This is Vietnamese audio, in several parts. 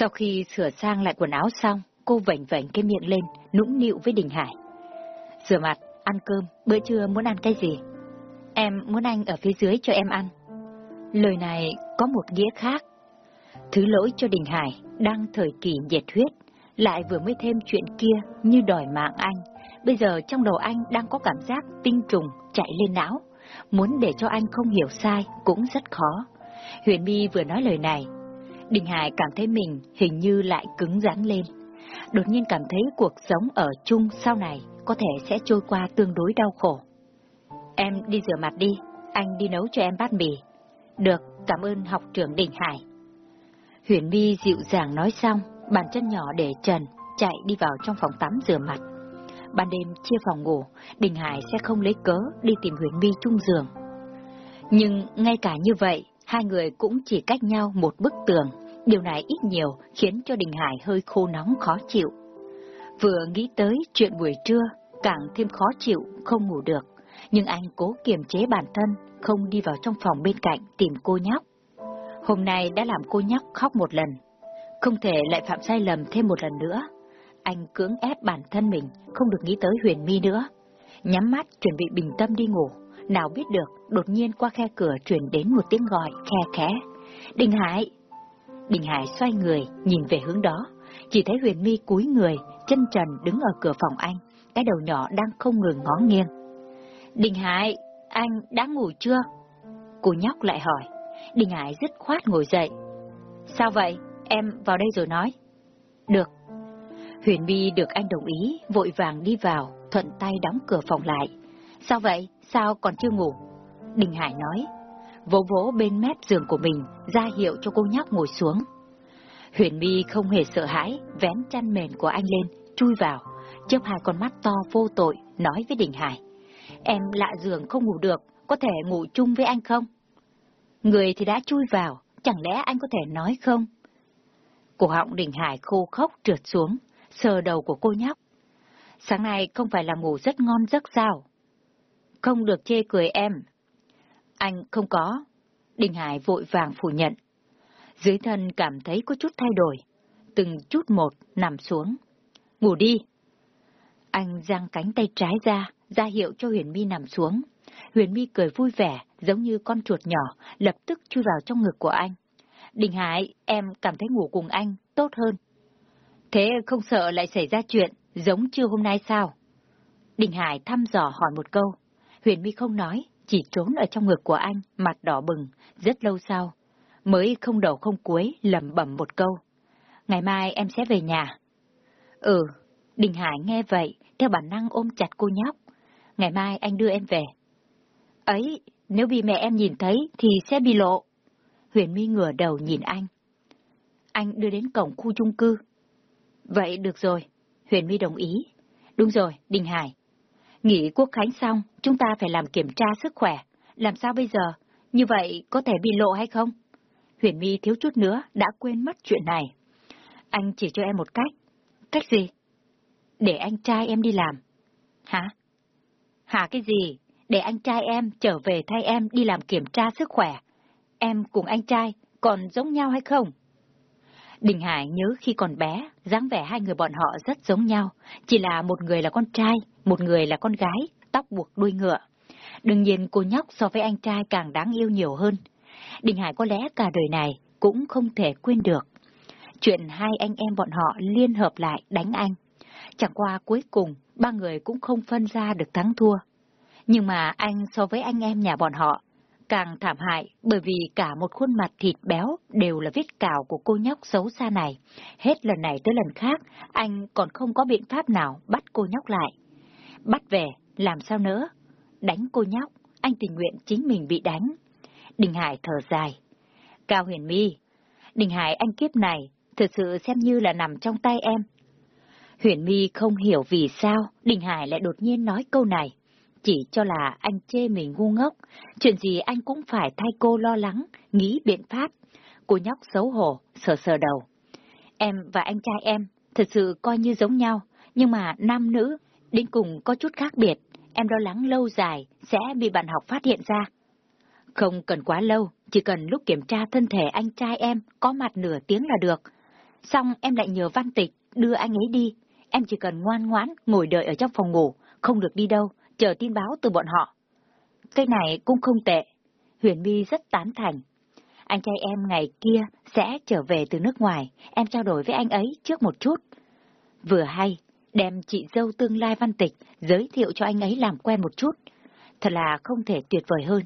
Sau khi sửa sang lại quần áo xong, cô vảnh vảnh cái miệng lên, nũng nịu với Đình Hải. Rửa mặt, ăn cơm, bữa trưa muốn ăn cái gì? Em muốn anh ở phía dưới cho em ăn. Lời này có một nghĩa khác. Thứ lỗi cho Đình Hải đang thời kỳ nhiệt huyết, lại vừa mới thêm chuyện kia như đòi mạng anh. Bây giờ trong đầu anh đang có cảm giác tinh trùng chạy lên não. Muốn để cho anh không hiểu sai cũng rất khó. Huyền My vừa nói lời này. Đình Hải cảm thấy mình hình như lại cứng rắn lên. Đột nhiên cảm thấy cuộc sống ở chung sau này có thể sẽ trôi qua tương đối đau khổ. Em đi rửa mặt đi, anh đi nấu cho em bát mì. Được, cảm ơn học trưởng Đình Hải. Huyền My dịu dàng nói xong, bàn chân nhỏ để trần, chạy đi vào trong phòng tắm rửa mặt. Ban đêm chia phòng ngủ, Đình Hải sẽ không lấy cớ đi tìm Huyền My chung giường. Nhưng ngay cả như vậy, hai người cũng chỉ cách nhau một bức tường. Điều này ít nhiều khiến cho Đình Hải hơi khô nóng khó chịu. Vừa nghĩ tới chuyện buổi trưa, càng thêm khó chịu, không ngủ được. Nhưng anh cố kiềm chế bản thân, không đi vào trong phòng bên cạnh tìm cô nhóc. Hôm nay đã làm cô nhóc khóc một lần. Không thể lại phạm sai lầm thêm một lần nữa. Anh cưỡng ép bản thân mình, không được nghĩ tới huyền mi nữa. Nhắm mắt chuẩn bị bình tâm đi ngủ. Nào biết được, đột nhiên qua khe cửa truyền đến một tiếng gọi khe khẽ. Đình Hải! Đình Hải xoay người, nhìn về hướng đó. Chỉ thấy huyền mi cúi người, chân trần đứng ở cửa phòng anh. Cái đầu nhỏ đang không ngừng ngó nghiêng. Đình Hải, anh đã ngủ chưa? Cô nhóc lại hỏi. Đình Hải dứt khoát ngồi dậy. Sao vậy? Em vào đây rồi nói. Được. Huyền My được anh đồng ý, vội vàng đi vào, thuận tay đóng cửa phòng lại. Sao vậy? Sao còn chưa ngủ? Đình Hải nói. Vỗ vỗ bên mép giường của mình, ra hiệu cho cô nhóc ngồi xuống. Huyền My không hề sợ hãi, vén chăn mền của anh lên, chui vào, chớp hai con mắt to vô tội, nói với Đình Hải. Em lạ giường không ngủ được, có thể ngủ chung với anh không? Người thì đã chui vào, chẳng lẽ anh có thể nói không? Cổ họng Đình Hải khô khốc trượt xuống, sờ đầu của cô nhóc. Sáng nay không phải là ngủ rất ngon giấc sao? Không được chê cười em. Anh không có. Đình Hải vội vàng phủ nhận. Dưới thân cảm thấy có chút thay đổi. Từng chút một nằm xuống. Ngủ đi. Anh giang cánh tay trái ra, ra hiệu cho Huyền My nằm xuống. Huyền My cười vui vẻ, giống như con chuột nhỏ, lập tức chui vào trong ngực của anh. Đình Hải, em cảm thấy ngủ cùng anh tốt hơn. Thế không sợ lại xảy ra chuyện, giống chưa hôm nay sao? Đình Hải thăm dò hỏi một câu. Huyền My không nói, chỉ trốn ở trong ngực của anh, mặt đỏ bừng, rất lâu sau. Mới không đầu không cuối, lẩm bẩm một câu. Ngày mai em sẽ về nhà. Ừ, Đình Hải nghe vậy, theo bản năng ôm chặt cô nhóc. Ngày mai anh đưa em về. Ấy, nếu bị mẹ em nhìn thấy thì sẽ bị lộ. Huyền My ngửa đầu nhìn anh. Anh đưa đến cổng khu chung cư. Vậy được rồi, Huyền My đồng ý. Đúng rồi, Đình Hải. Nghỉ quốc khánh xong, chúng ta phải làm kiểm tra sức khỏe. Làm sao bây giờ? Như vậy có thể bị lộ hay không? Huyền My thiếu chút nữa đã quên mất chuyện này. Anh chỉ cho em một cách. Cách gì? Để anh trai em đi làm. Hả? Hả cái gì? Để anh trai em trở về thay em đi làm kiểm tra sức khỏe. Em cùng anh trai còn giống nhau hay không? Đình Hải nhớ khi còn bé, dáng vẻ hai người bọn họ rất giống nhau, chỉ là một người là con trai, một người là con gái, tóc buộc đuôi ngựa. Đương nhiên cô nhóc so với anh trai càng đáng yêu nhiều hơn. Đình Hải có lẽ cả đời này cũng không thể quên được. Chuyện hai anh em bọn họ liên hợp lại đánh anh. Chẳng qua cuối cùng, ba người cũng không phân ra được thắng thua. Nhưng mà anh so với anh em nhà bọn họ càng thảm hại bởi vì cả một khuôn mặt thịt béo đều là vết cào của cô nhóc xấu xa này. Hết lần này tới lần khác, anh còn không có biện pháp nào bắt cô nhóc lại. Bắt về, làm sao nữa? Đánh cô nhóc, anh tình nguyện chính mình bị đánh. Đình Hải thở dài. Cao huyền mi, Đình Hải anh kiếp này, thực sự xem như là nằm trong tay em. Huyền mi không hiểu vì sao Đình Hải lại đột nhiên nói câu này chỉ cho là anh chê mình ngu ngốc, chuyện gì anh cũng phải thay cô lo lắng, nghĩ biện pháp. Cô nhóc xấu hổ, sờ sờ đầu. Em và anh trai em thật sự coi như giống nhau, nhưng mà nam nữ, đến cùng có chút khác biệt, em lo lắng lâu dài sẽ bị bạn học phát hiện ra. Không cần quá lâu, chỉ cần lúc kiểm tra thân thể anh trai em có mặt nửa tiếng là được. xong em lại nhờ Văn Tịch đưa anh ấy đi. Em chỉ cần ngoan ngoãn ngồi đợi ở trong phòng ngủ, không được đi đâu, chờ tin báo từ bọn họ. Cái này cũng không tệ. Huyền My rất tán thành. Anh trai em ngày kia sẽ trở về từ nước ngoài, em trao đổi với anh ấy trước một chút. Vừa hay, đem chị dâu tương lai văn tịch giới thiệu cho anh ấy làm quen một chút. Thật là không thể tuyệt vời hơn.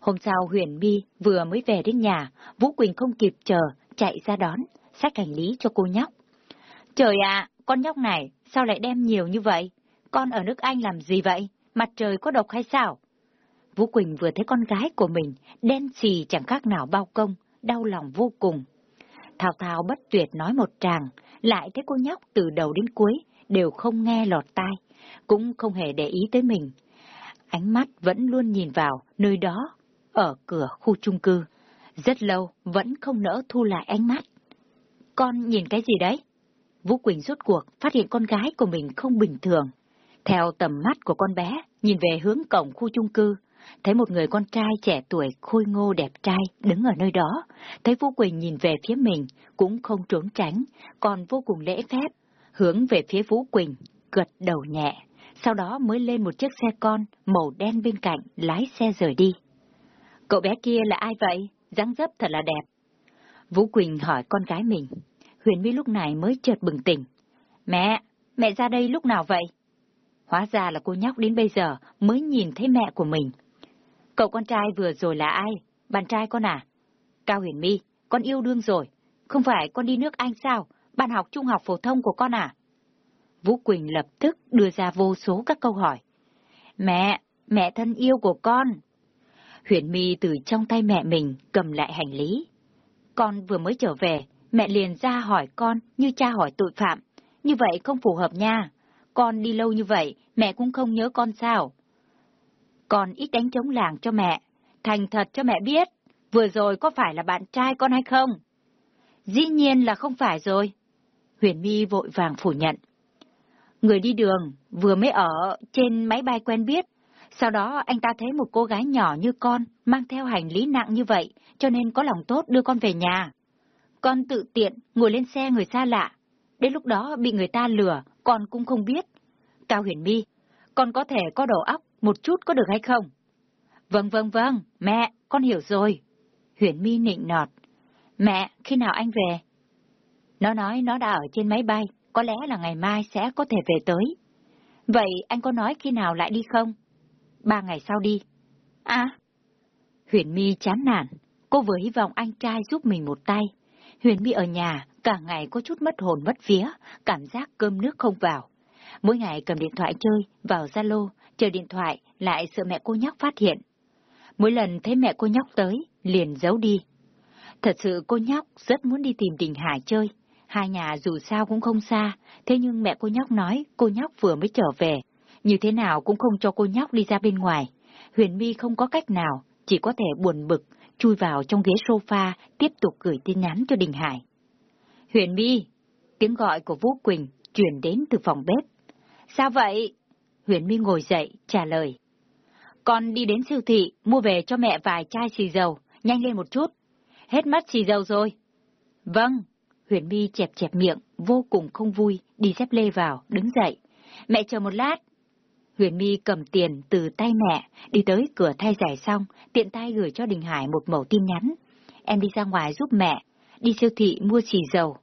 Hôm sau Huyền My vừa mới về đến nhà, Vũ Quỳnh không kịp chờ, chạy ra đón, xách hành lý cho cô nhóc. Trời ạ, con nhóc này, sao lại đem nhiều như vậy? Con ở nước Anh làm gì vậy? Mặt trời có độc hay sao? Vũ Quỳnh vừa thấy con gái của mình, đen xì chẳng khác nào bao công, đau lòng vô cùng. thảo thảo bất tuyệt nói một tràng, lại thấy cô nhóc từ đầu đến cuối, đều không nghe lọt tai, cũng không hề để ý tới mình. Ánh mắt vẫn luôn nhìn vào nơi đó, ở cửa khu chung cư. Rất lâu, vẫn không nỡ thu lại ánh mắt. Con nhìn cái gì đấy? Vũ Quỳnh rút cuộc phát hiện con gái của mình không bình thường. Theo tầm mắt của con bé, nhìn về hướng cổng khu chung cư, thấy một người con trai trẻ tuổi khôi ngô đẹp trai đứng ở nơi đó. Thấy Vũ Quỳnh nhìn về phía mình, cũng không trốn tránh, còn vô cùng lễ phép, hướng về phía Vũ Quỳnh, gật đầu nhẹ, sau đó mới lên một chiếc xe con màu đen bên cạnh lái xe rời đi. Cậu bé kia là ai vậy? dáng dấp thật là đẹp. Vũ Quỳnh hỏi con gái mình. Huyền My lúc này mới chợt bừng tỉnh. Mẹ, mẹ ra đây lúc nào vậy? Hóa ra là cô nhóc đến bây giờ mới nhìn thấy mẹ của mình. Cậu con trai vừa rồi là ai? Bạn trai con à? Cao Huyền My, con yêu đương rồi. Không phải con đi nước Anh sao? Bạn học trung học phổ thông của con à? Vũ Quỳnh lập tức đưa ra vô số các câu hỏi. Mẹ, mẹ thân yêu của con. Huyền My từ trong tay mẹ mình cầm lại hành lý. Con vừa mới trở về, mẹ liền ra hỏi con như cha hỏi tội phạm. Như vậy không phù hợp nha. Con đi lâu như vậy, mẹ cũng không nhớ con sao. Con ít đánh chống làng cho mẹ. Thành thật cho mẹ biết, vừa rồi có phải là bạn trai con hay không? Dĩ nhiên là không phải rồi. Huyền My vội vàng phủ nhận. Người đi đường vừa mới ở trên máy bay quen biết, sau đó anh ta thấy một cô gái nhỏ như con mang theo hành lý nặng như vậy, cho nên có lòng tốt đưa con về nhà. Con tự tiện ngồi lên xe người xa lạ. Đến lúc đó bị người ta lừa, con cũng không biết. Cao Huyền My, con có thể có đầu óc một chút có được hay không? Vâng vâng vâng, mẹ, con hiểu rồi. Huyền My nịnh nọt. Mẹ, khi nào anh về? Nó nói nó đã ở trên máy bay, có lẽ là ngày mai sẽ có thể về tới. Vậy anh có nói khi nào lại đi không? Ba ngày sau đi. À? Huyền My chán nản, cô vừa hy vọng anh trai giúp mình một tay. Huyền My ở nhà, cả ngày có chút mất hồn mất vía, cảm giác cơm nước không vào. Mỗi ngày cầm điện thoại chơi, vào Zalo, chờ điện thoại, lại sợ mẹ cô nhóc phát hiện. Mỗi lần thấy mẹ cô nhóc tới, liền giấu đi. Thật sự cô nhóc rất muốn đi tìm Đình Hải chơi. Hai nhà dù sao cũng không xa, thế nhưng mẹ cô nhóc nói cô nhóc vừa mới trở về. Như thế nào cũng không cho cô nhóc đi ra bên ngoài. Huyền My không có cách nào, chỉ có thể buồn bực, chui vào trong ghế sofa, tiếp tục gửi tin nhắn cho Đình Hải. Huyền My, tiếng gọi của Vũ Quỳnh truyền đến từ phòng bếp. Sao vậy? Huyền My ngồi dậy, trả lời. Con đi đến siêu thị, mua về cho mẹ vài chai xì dầu, nhanh lên một chút. Hết mắt xì dầu rồi. Vâng. Huyền My chẹp chẹp miệng, vô cùng không vui, đi dép lê vào, đứng dậy. Mẹ chờ một lát. Huyền My cầm tiền từ tay mẹ, đi tới cửa thay giải xong, tiện tay gửi cho Đình Hải một mẫu tin nhắn. Em đi ra ngoài giúp mẹ, đi siêu thị mua xì dầu.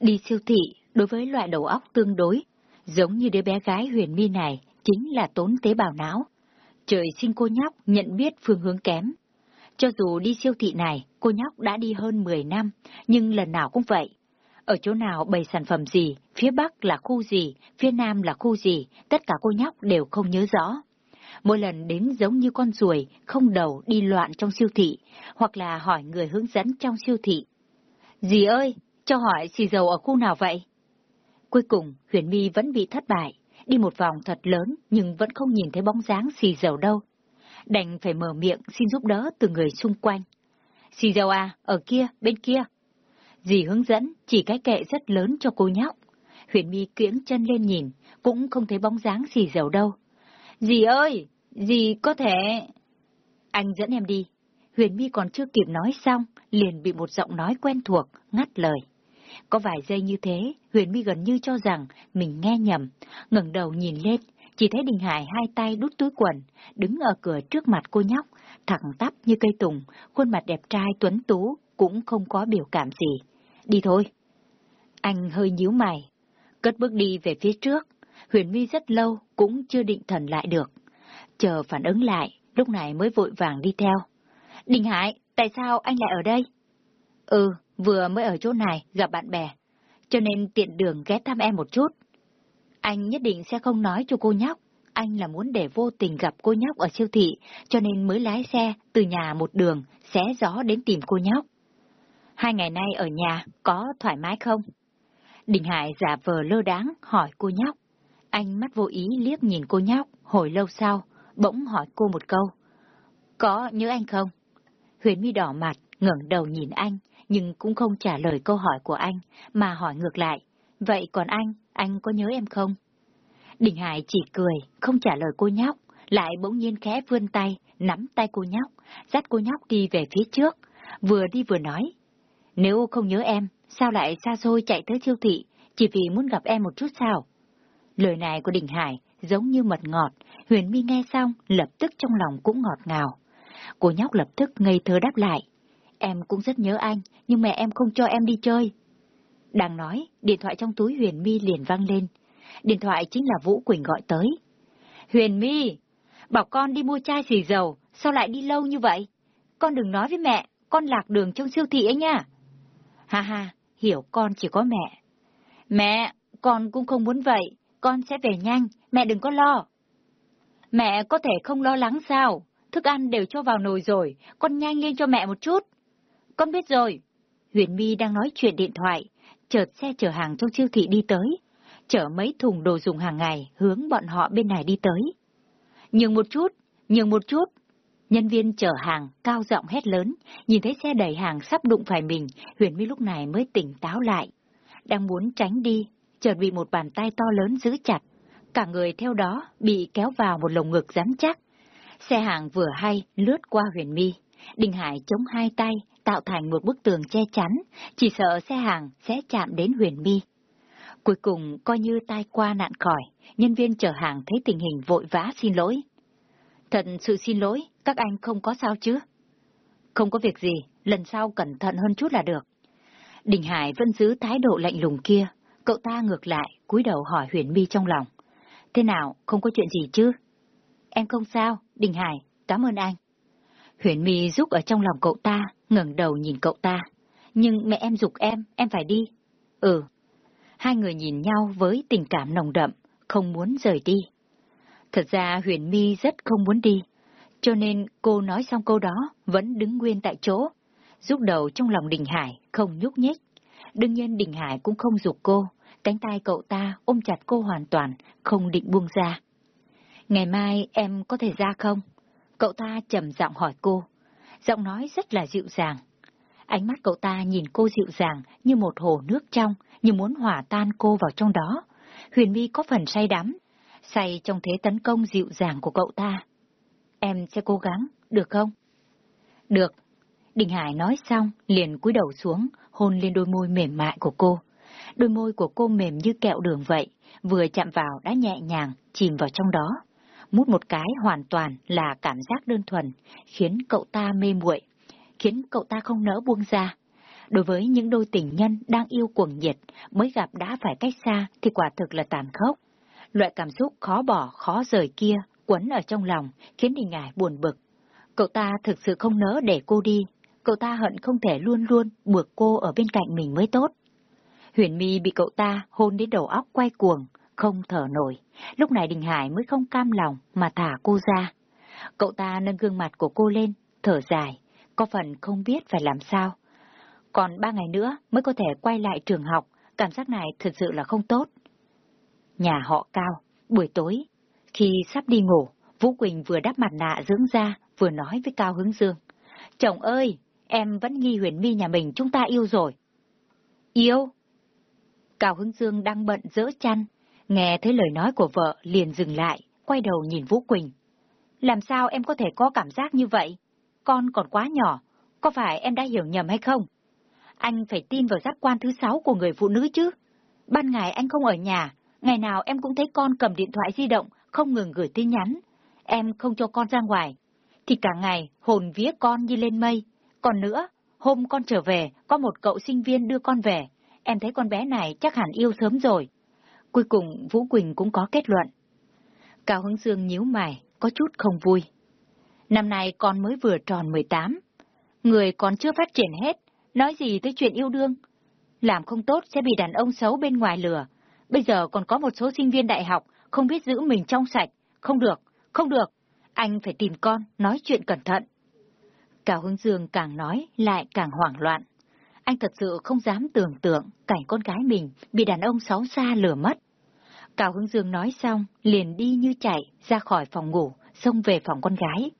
Đi siêu thị, đối với loại đầu óc tương đối, giống như đứa bé gái Huyền My này, chính là tốn tế bào não. Trời sinh cô nhóc nhận biết phương hướng kém. Cho dù đi siêu thị này, cô nhóc đã đi hơn 10 năm, nhưng lần nào cũng vậy. Ở chỗ nào bày sản phẩm gì, phía Bắc là khu gì, phía Nam là khu gì, tất cả cô nhóc đều không nhớ rõ. Mỗi lần đến giống như con ruồi, không đầu đi loạn trong siêu thị, hoặc là hỏi người hướng dẫn trong siêu thị. Dì ơi, cho hỏi xì dầu ở khu nào vậy? Cuối cùng, Huyền My vẫn bị thất bại, đi một vòng thật lớn nhưng vẫn không nhìn thấy bóng dáng xì dầu đâu. Đành phải mở miệng xin giúp đỡ từ người xung quanh. Xì dầu à, ở kia, bên kia. Dì hướng dẫn chỉ cái kệ rất lớn cho cô nhóc. Huyền My kiễng chân lên nhìn, cũng không thấy bóng dáng xì dầu đâu. Dì ơi, dì có thể... Anh dẫn em đi. Huyền My còn chưa kịp nói xong, liền bị một giọng nói quen thuộc, ngắt lời. Có vài giây như thế, Huyền My gần như cho rằng mình nghe nhầm, ngẩng đầu nhìn lên, chỉ thấy Đình Hải hai tay đút túi quần, đứng ở cửa trước mặt cô nhóc, thẳng tắp như cây tùng, khuôn mặt đẹp trai tuấn tú, cũng không có biểu cảm gì. Đi thôi. Anh hơi nhíu mày, cất bước đi về phía trước. Huyền My rất lâu cũng chưa định thần lại được. Chờ phản ứng lại, lúc này mới vội vàng đi theo. Đình Hải, tại sao anh lại ở đây? Ừ, vừa mới ở chỗ này gặp bạn bè, cho nên tiện đường ghé thăm em một chút. Anh nhất định sẽ không nói cho cô nhóc, anh là muốn để vô tình gặp cô nhóc ở siêu thị, cho nên mới lái xe từ nhà một đường, xé gió đến tìm cô nhóc. Hai ngày nay ở nhà, có thoải mái không? Đình Hải giả vờ lơ đáng hỏi cô nhóc. Anh mắt vô ý liếc nhìn cô nhóc, hồi lâu sau, bỗng hỏi cô một câu. Có nhớ anh không? Huyền mi đỏ mặt, ngẩng đầu nhìn anh, nhưng cũng không trả lời câu hỏi của anh, mà hỏi ngược lại. Vậy còn anh, anh có nhớ em không? Đình Hải chỉ cười, không trả lời cô nhóc, lại bỗng nhiên khẽ vươn tay, nắm tay cô nhóc, dắt cô nhóc đi về phía trước, vừa đi vừa nói. Nếu không nhớ em, sao lại xa xôi chạy tới siêu thị, chỉ vì muốn gặp em một chút sao? Lời này của Đình Hải giống như mật ngọt, Huyền Mi nghe xong, lập tức trong lòng cũng ngọt ngào. Cô nhóc lập tức ngây thơ đáp lại. Em cũng rất nhớ anh, nhưng mẹ em không cho em đi chơi. Đang nói, điện thoại trong túi Huyền Mi liền vang lên. Điện thoại chính là Vũ Quỳnh gọi tới. Huyền Mi, bảo con đi mua chai xì dầu, sao lại đi lâu như vậy? Con đừng nói với mẹ, con lạc đường trong siêu thị ấy nha. Ha ha, hiểu con chỉ có mẹ. Mẹ, con cũng không muốn vậy, con sẽ về nhanh, mẹ đừng có lo. Mẹ có thể không lo lắng sao? Thức ăn đều cho vào nồi rồi, con nhanh lên cho mẹ một chút. Con biết rồi. Huyền My đang nói chuyện điện thoại, chợt xe chở hàng trong siêu thị đi tới, chở mấy thùng đồ dùng hàng ngày hướng bọn họ bên này đi tới. Nhường một chút, nhường một chút. Nhân viên chở hàng cao giọng hét lớn, nhìn thấy xe đẩy hàng sắp đụng phải mình, Huyền My lúc này mới tỉnh táo lại. Đang muốn tránh đi, chợt bị một bàn tay to lớn giữ chặt. Cả người theo đó bị kéo vào một lồng ngực rắn chắc. Xe hàng vừa hay lướt qua Huyền My. Đình Hải chống hai tay, tạo thành một bức tường che chắn, chỉ sợ xe hàng sẽ chạm đến Huyền My. Cuối cùng, coi như tai qua nạn khỏi, nhân viên chở hàng thấy tình hình vội vã xin lỗi. Thật sự xin lỗi, các anh không có sao chứ? Không có việc gì, lần sau cẩn thận hơn chút là được. Đình Hải vẫn giữ thái độ lạnh lùng kia, cậu ta ngược lại, cúi đầu hỏi Huyền My trong lòng. Thế nào, không có chuyện gì chứ? Em không sao, Đình Hải, cảm ơn anh. Huyền My giúp ở trong lòng cậu ta, ngẩng đầu nhìn cậu ta. Nhưng mẹ em dục em, em phải đi. Ừ. Hai người nhìn nhau với tình cảm nồng đậm, không muốn rời đi. Thật ra Huyền Mi rất không muốn đi, cho nên cô nói xong câu đó vẫn đứng nguyên tại chỗ, rút đầu trong lòng Đình Hải không nhúc nhích. Đương nhiên Đình Hải cũng không dục cô, cánh tay cậu ta ôm chặt cô hoàn toàn, không định buông ra. Ngày mai em có thể ra không? Cậu ta trầm giọng hỏi cô. Giọng nói rất là dịu dàng. Ánh mắt cậu ta nhìn cô dịu dàng như một hồ nước trong, như muốn hòa tan cô vào trong đó. Huyền My có phần say đắm, say trong thế tấn công dịu dàng của cậu ta. Em sẽ cố gắng, được không? Được. Đình Hải nói xong, liền cúi đầu xuống, hôn lên đôi môi mềm mại của cô. Đôi môi của cô mềm như kẹo đường vậy, vừa chạm vào đã nhẹ nhàng, chìm vào trong đó mút một cái hoàn toàn là cảm giác đơn thuần, khiến cậu ta mê muội, khiến cậu ta không nỡ buông ra. Đối với những đôi tình nhân đang yêu cuồng nhiệt, mới gặp đã phải cách xa thì quả thực là tàn khốc. Loại cảm xúc khó bỏ, khó rời kia, quấn ở trong lòng, khiến Đình Ngải buồn bực. Cậu ta thực sự không nỡ để cô đi, cậu ta hận không thể luôn luôn buộc cô ở bên cạnh mình mới tốt. Huyền My bị cậu ta hôn đến đầu óc quay cuồng, không thở nổi. Lúc này Đình Hải mới không cam lòng mà thả cô ra. Cậu ta nâng gương mặt của cô lên, thở dài, có phần không biết phải làm sao. Còn ba ngày nữa mới có thể quay lại trường học, cảm giác này thật sự là không tốt. Nhà họ Cao, buổi tối, khi sắp đi ngủ, Vũ Quỳnh vừa đắp mặt nạ dưỡng da, vừa nói với Cao Hướng Dương. Chồng ơi, em vẫn nghi huyền mi nhà mình chúng ta yêu rồi. Yêu? Cao Hướng Dương đang bận dỡ chăn, Nghe thấy lời nói của vợ liền dừng lại, quay đầu nhìn Vũ Quỳnh. Làm sao em có thể có cảm giác như vậy? Con còn quá nhỏ, có phải em đã hiểu nhầm hay không? Anh phải tin vào giác quan thứ sáu của người phụ nữ chứ. Ban ngày anh không ở nhà, ngày nào em cũng thấy con cầm điện thoại di động, không ngừng gửi tin nhắn. Em không cho con ra ngoài, thì cả ngày hồn vía con như lên mây. Còn nữa, hôm con trở về, có một cậu sinh viên đưa con về. Em thấy con bé này chắc hẳn yêu sớm rồi. Cuối cùng Vũ Quỳnh cũng có kết luận. Cao Hứng Dương nhíu mày, có chút không vui. Năm nay con mới vừa tròn 18. Người còn chưa phát triển hết, nói gì tới chuyện yêu đương. Làm không tốt sẽ bị đàn ông xấu bên ngoài lừa. Bây giờ còn có một số sinh viên đại học không biết giữ mình trong sạch. Không được, không được. Anh phải tìm con, nói chuyện cẩn thận. Cao Hưng Dương càng nói lại càng hoảng loạn. Anh thật sự không dám tưởng tượng cảnh con gái mình bị đàn ông xấu xa lừa mất. Cao Hưng Dương nói xong, liền đi như chạy ra khỏi phòng ngủ, xông về phòng con gái.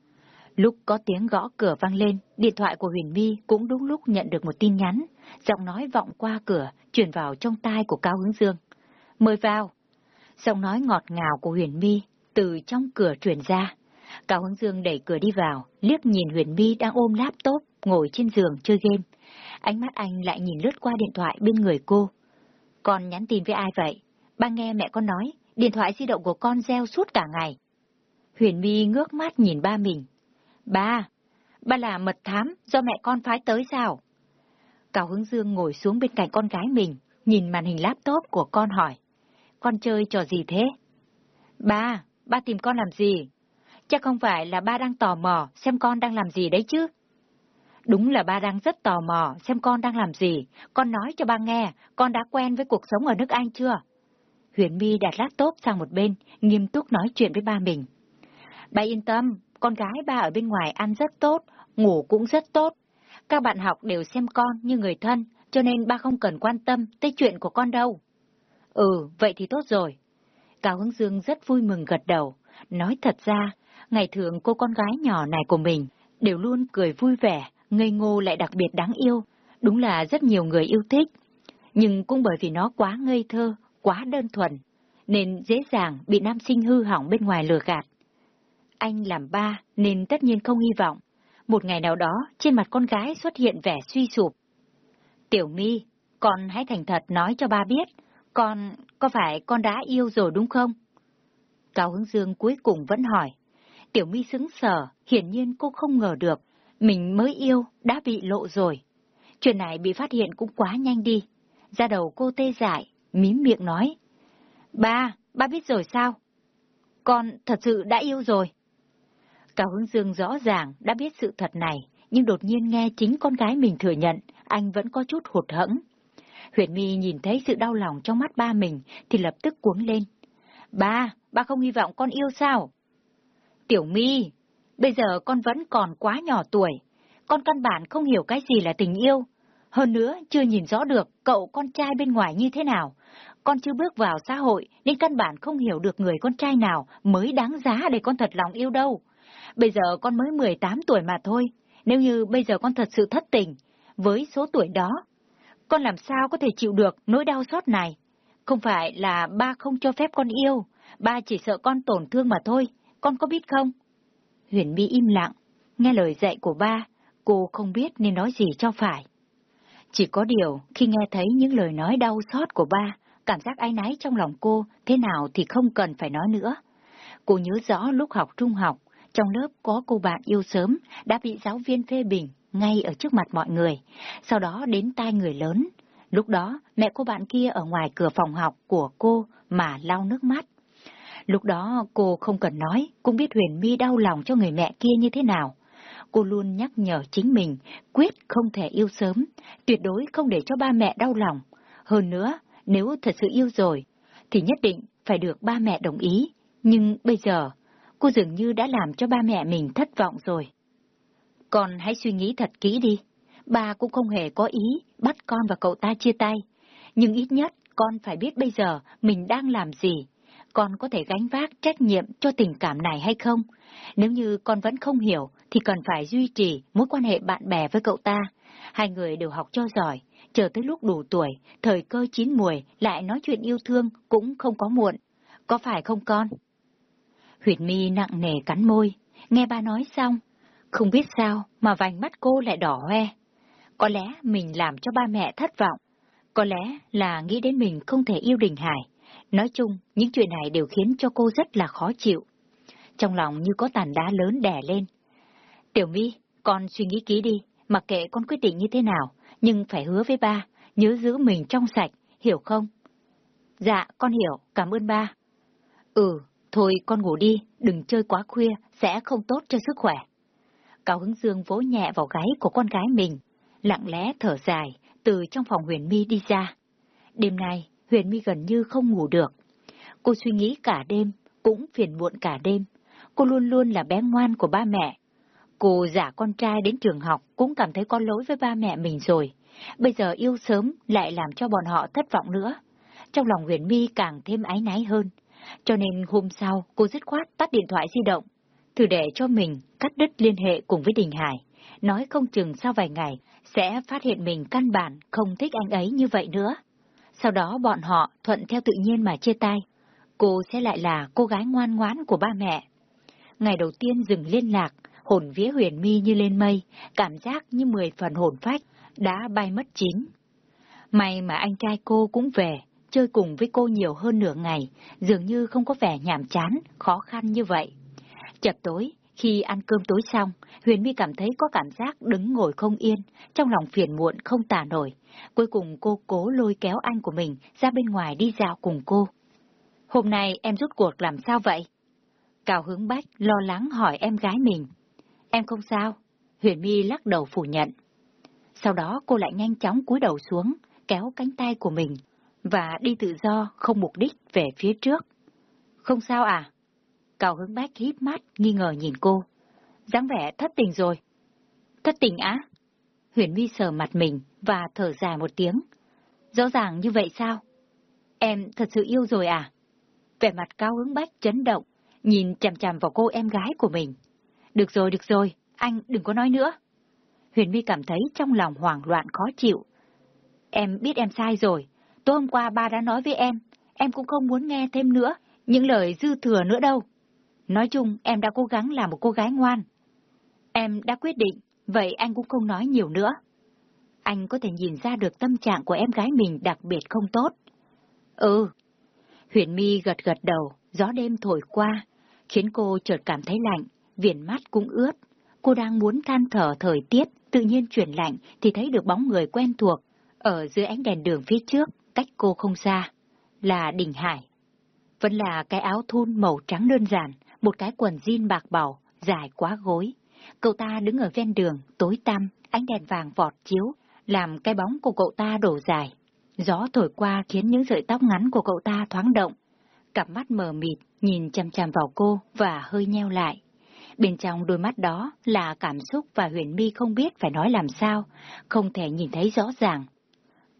Lúc có tiếng gõ cửa vang lên, điện thoại của Huyền My cũng đúng lúc nhận được một tin nhắn, giọng nói vọng qua cửa, truyền vào trong tai của Cao Hướng Dương. Mời vào. Giọng nói ngọt ngào của Huyền My từ trong cửa truyền ra. Cao Hướng Dương đẩy cửa đi vào, liếc nhìn Huyền My đang ôm laptop, ngồi trên giường chơi game. Ánh mắt anh lại nhìn lướt qua điện thoại bên người cô. Con nhắn tin với ai vậy? Ba nghe mẹ con nói, điện thoại di động của con reo suốt cả ngày. Huyền My ngước mắt nhìn ba mình. Ba, ba là mật thám do mẹ con phái tới sao? Cao Hướng Dương ngồi xuống bên cạnh con gái mình, nhìn màn hình laptop của con hỏi. Con chơi trò gì thế? Ba, ba tìm con làm gì? Chắc không phải là ba đang tò mò xem con đang làm gì đấy chứ? Đúng là ba đang rất tò mò xem con đang làm gì. Con nói cho ba nghe, con đã quen với cuộc sống ở nước Anh chưa? Huyền My đặt laptop sang một bên, nghiêm túc nói chuyện với ba mình. Ba yên tâm, con gái ba ở bên ngoài ăn rất tốt, ngủ cũng rất tốt. Các bạn học đều xem con như người thân, cho nên ba không cần quan tâm tới chuyện của con đâu. Ừ, vậy thì tốt rồi. Cao Hướng Dương rất vui mừng gật đầu. Nói thật ra, ngày thường cô con gái nhỏ này của mình đều luôn cười vui vẻ, ngây ngô lại đặc biệt đáng yêu. Đúng là rất nhiều người yêu thích. Nhưng cũng bởi vì nó quá ngây thơ, quá đơn thuần, nên dễ dàng bị nam sinh hư hỏng bên ngoài lừa gạt. Anh làm ba nên tất nhiên không hy vọng. Một ngày nào đó, trên mặt con gái xuất hiện vẻ suy sụp. Tiểu mi, con hãy thành thật nói cho ba biết, con, có phải con đã yêu rồi đúng không? Cao Hướng Dương cuối cùng vẫn hỏi. Tiểu My sững sờ, hiển nhiên cô không ngờ được, mình mới yêu, đã bị lộ rồi. Chuyện này bị phát hiện cũng quá nhanh đi. Ra đầu cô tê dại, mím miệng nói. Ba, ba biết rồi sao? Con thật sự đã yêu rồi. Cao Hướng Dương rõ ràng đã biết sự thật này, nhưng đột nhiên nghe chính con gái mình thừa nhận, anh vẫn có chút hụt hẫng. Huyền My nhìn thấy sự đau lòng trong mắt ba mình thì lập tức cuống lên. Ba, ba không hy vọng con yêu sao? Tiểu My, bây giờ con vẫn còn quá nhỏ tuổi. Con căn bản không hiểu cái gì là tình yêu. Hơn nữa, chưa nhìn rõ được cậu con trai bên ngoài như thế nào. Con chưa bước vào xã hội nên căn bản không hiểu được người con trai nào mới đáng giá để con thật lòng yêu đâu. Bây giờ con mới 18 tuổi mà thôi. Nếu như bây giờ con thật sự thất tình, với số tuổi đó, con làm sao có thể chịu được nỗi đau xót này? Không phải là ba không cho phép con yêu, ba chỉ sợ con tổn thương mà thôi, con có biết không? Huyền My im lặng, nghe lời dạy của ba, cô không biết nên nói gì cho phải. Chỉ có điều, khi nghe thấy những lời nói đau xót của ba, cảm giác ái náy trong lòng cô thế nào thì không cần phải nói nữa. Cô nhớ rõ lúc học trung học, trong lớp có cô bạn yêu sớm đã bị giáo viên phê bình ngay ở trước mặt mọi người, sau đó đến tai người lớn. Lúc đó, mẹ cô bạn kia ở ngoài cửa phòng học của cô mà lau nước mắt. Lúc đó cô không cần nói, cũng biết Huyền My đau lòng cho người mẹ kia như thế nào. Cô luôn nhắc nhở chính mình, quyết không thể yêu sớm, tuyệt đối không để cho ba mẹ đau lòng. Hơn nữa, nếu thật sự yêu rồi, thì nhất định phải được ba mẹ đồng ý. Nhưng bây giờ, cô dường như đã làm cho ba mẹ mình thất vọng rồi. Con hãy suy nghĩ thật kỹ đi. Ba cũng không hề có ý bắt con và cậu ta chia tay. Nhưng ít nhất con phải biết bây giờ mình đang làm gì. Con có thể gánh vác trách nhiệm cho tình cảm này hay không? Nếu như con vẫn không hiểu thì cần phải duy trì mối quan hệ bạn bè với cậu ta. Hai người đều học cho giỏi, chờ tới lúc đủ tuổi, thời cơ chín mùi lại nói chuyện yêu thương cũng không có muộn. Có phải không con? Huyệt mi nặng nề cắn môi, nghe ba nói xong, không biết sao mà vành mắt cô lại đỏ hoe. Có lẽ mình làm cho ba mẹ thất vọng. Có lẽ là nghĩ đến mình không thể yêu Đình Hải. Nói chung, những chuyện này đều khiến cho cô rất là khó chịu. Trong lòng như có tàn đá lớn đè lên. Tiểu My, con suy nghĩ kỹ đi, mặc kệ con quyết định như thế nào, nhưng phải hứa với ba, nhớ giữ mình trong sạch, hiểu không? Dạ, con hiểu, cảm ơn ba. Ừ, thôi con ngủ đi, đừng chơi quá khuya, sẽ không tốt cho sức khỏe. Cao Hứng Dương vỗ nhẹ vào gáy của con gái mình, lặng lẽ thở dài, từ trong phòng Huyền My đi ra. Đêm nay, Huyền My gần như không ngủ được. Cô suy nghĩ cả đêm, cũng phiền muộn cả đêm. Cô luôn luôn là bé ngoan của ba mẹ. Cô giả con trai đến trường học cũng cảm thấy có lỗi với ba mẹ mình rồi. Bây giờ yêu sớm lại làm cho bọn họ thất vọng nữa. Trong lòng Huyền My càng thêm áy náy hơn. Cho nên hôm sau cô dứt khoát tắt điện thoại di động, thử để cho mình cắt đứt liên hệ cùng với Đình Hải. Nói không chừng sau vài ngày sẽ phát hiện mình căn bản không thích anh ấy như vậy nữa. Sau đó bọn họ thuận theo tự nhiên mà chia tay. Cô sẽ lại là cô gái ngoan ngoãn của ba mẹ. Ngày đầu tiên dừng liên lạc, hồn vía huyền mi như lên mây, cảm giác như mười phần hồn phách, đã bay mất chín. May mà anh trai cô cũng về, chơi cùng với cô nhiều hơn nửa ngày, dường như không có vẻ nhàm chán, khó khăn như vậy. Chập tối, khi ăn cơm tối xong, Huyền My cảm thấy có cảm giác đứng ngồi không yên, trong lòng phiền muộn không tả nổi. Cuối cùng cô cố lôi kéo anh của mình ra bên ngoài đi dạo cùng cô. Hôm nay em rút cuộc làm sao vậy? Cao hướng bách lo lắng hỏi em gái mình. Em không sao. Huyền My lắc đầu phủ nhận. Sau đó cô lại nhanh chóng cúi đầu xuống, kéo cánh tay của mình, và đi tự do không mục đích về phía trước. Không sao à? Cao hướng bách hít mắt, nghi ngờ nhìn cô. dáng vẻ thất tình rồi. Thất tình á? Huyền My sờ mặt mình và thở dài một tiếng. Rõ ràng như vậy sao? Em thật sự yêu rồi à? Vẻ mặt cao hướng bách chấn động, nhìn chằm chằm vào cô em gái của mình. Được rồi, được rồi, anh đừng có nói nữa. Huyền My cảm thấy trong lòng hoảng loạn khó chịu. Em biết em sai rồi. Tối hôm qua ba đã nói với em, em cũng không muốn nghe thêm nữa, những lời dư thừa nữa đâu. Nói chung, em đã cố gắng làm một cô gái ngoan. Em đã quyết định, vậy anh cũng không nói nhiều nữa. Anh có thể nhìn ra được tâm trạng của em gái mình đặc biệt không tốt. Ừ. Huyền My gật gật đầu, gió đêm thổi qua, khiến cô chợt cảm thấy lạnh, viền mắt cũng ướt. Cô đang muốn than thở thời tiết, tự nhiên chuyển lạnh thì thấy được bóng người quen thuộc, ở dưới ánh đèn đường phía trước, cách cô không xa, là Đình Hải. Vẫn là cái áo thun màu trắng đơn giản, một cái quần jean bạc bảo, dài quá gối. Cậu ta đứng ở ven đường, tối tăm, ánh đèn vàng vọt chiếu, làm cái bóng của cậu ta đổ dài. Gió thổi qua khiến những sợi tóc ngắn của cậu ta thoáng động. Cặp mắt mờ mịt, nhìn chăm chăm vào cô và hơi nheo lại. Bên trong đôi mắt đó là cảm xúc và huyền mi không biết phải nói làm sao, không thể nhìn thấy rõ ràng.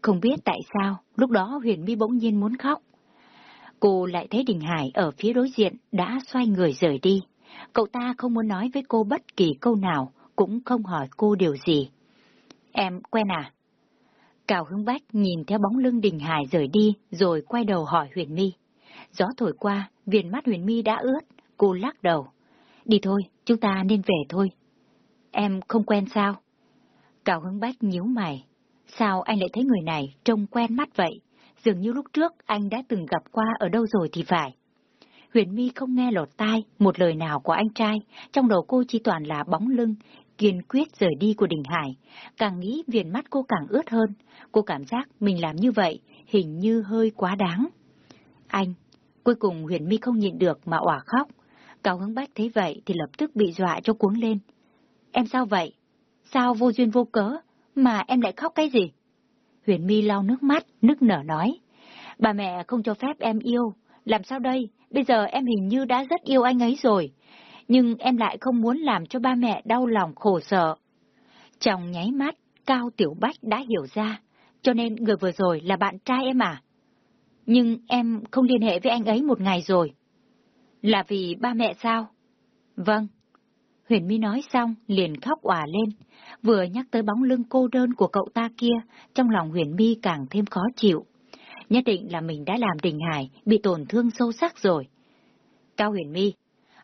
Không biết tại sao, lúc đó huyền mi bỗng nhiên muốn khóc. Cô lại thấy Đình Hải ở phía đối diện đã xoay người rời đi. Cậu ta không muốn nói với cô bất kỳ câu nào, cũng không hỏi cô điều gì. Em quen à? cào Hướng Bách nhìn theo bóng lưng Đình Hải rời đi, rồi quay đầu hỏi Huyền My. Gió thổi qua, viền mắt Huyền My đã ướt, cô lắc đầu. Đi thôi, chúng ta nên về thôi. Em không quen sao? cào Hướng Bách nhíu mày. Sao anh lại thấy người này trông quen mắt vậy? Dường như lúc trước anh đã từng gặp qua ở đâu rồi thì phải. Huyền My không nghe lọt tai một lời nào của anh trai, trong đầu cô chỉ toàn là bóng lưng, kiên quyết rời đi của Đình Hải. Càng nghĩ viền mắt cô càng ướt hơn, cô cảm giác mình làm như vậy hình như hơi quá đáng. Anh, cuối cùng Huyền My không nhịn được mà òa khóc. Cao Hướng Bách thấy vậy thì lập tức bị dọa cho cuống lên. Em sao vậy? Sao vô duyên vô cớ, mà em lại khóc cái gì? Huyền My lau nước mắt, nức nở nói. Bà mẹ không cho phép em yêu, làm sao đây? Bây giờ em hình như đã rất yêu anh ấy rồi. Nhưng em lại không muốn làm cho ba mẹ đau lòng khổ sở. Trong nháy mắt, Cao Tiểu Bách đã hiểu ra, cho nên người vừa rồi là bạn trai em à? Nhưng em không liên hệ với anh ấy một ngày rồi. Là vì ba mẹ sao? Vâng. Huyền My nói xong, liền khóc òa lên. Vừa nhắc tới bóng lưng cô đơn của cậu ta kia, trong lòng Huyền My càng thêm khó chịu. Nhất định là mình đã làm Đình Hải bị tổn thương sâu sắc rồi. Cao Huyền My,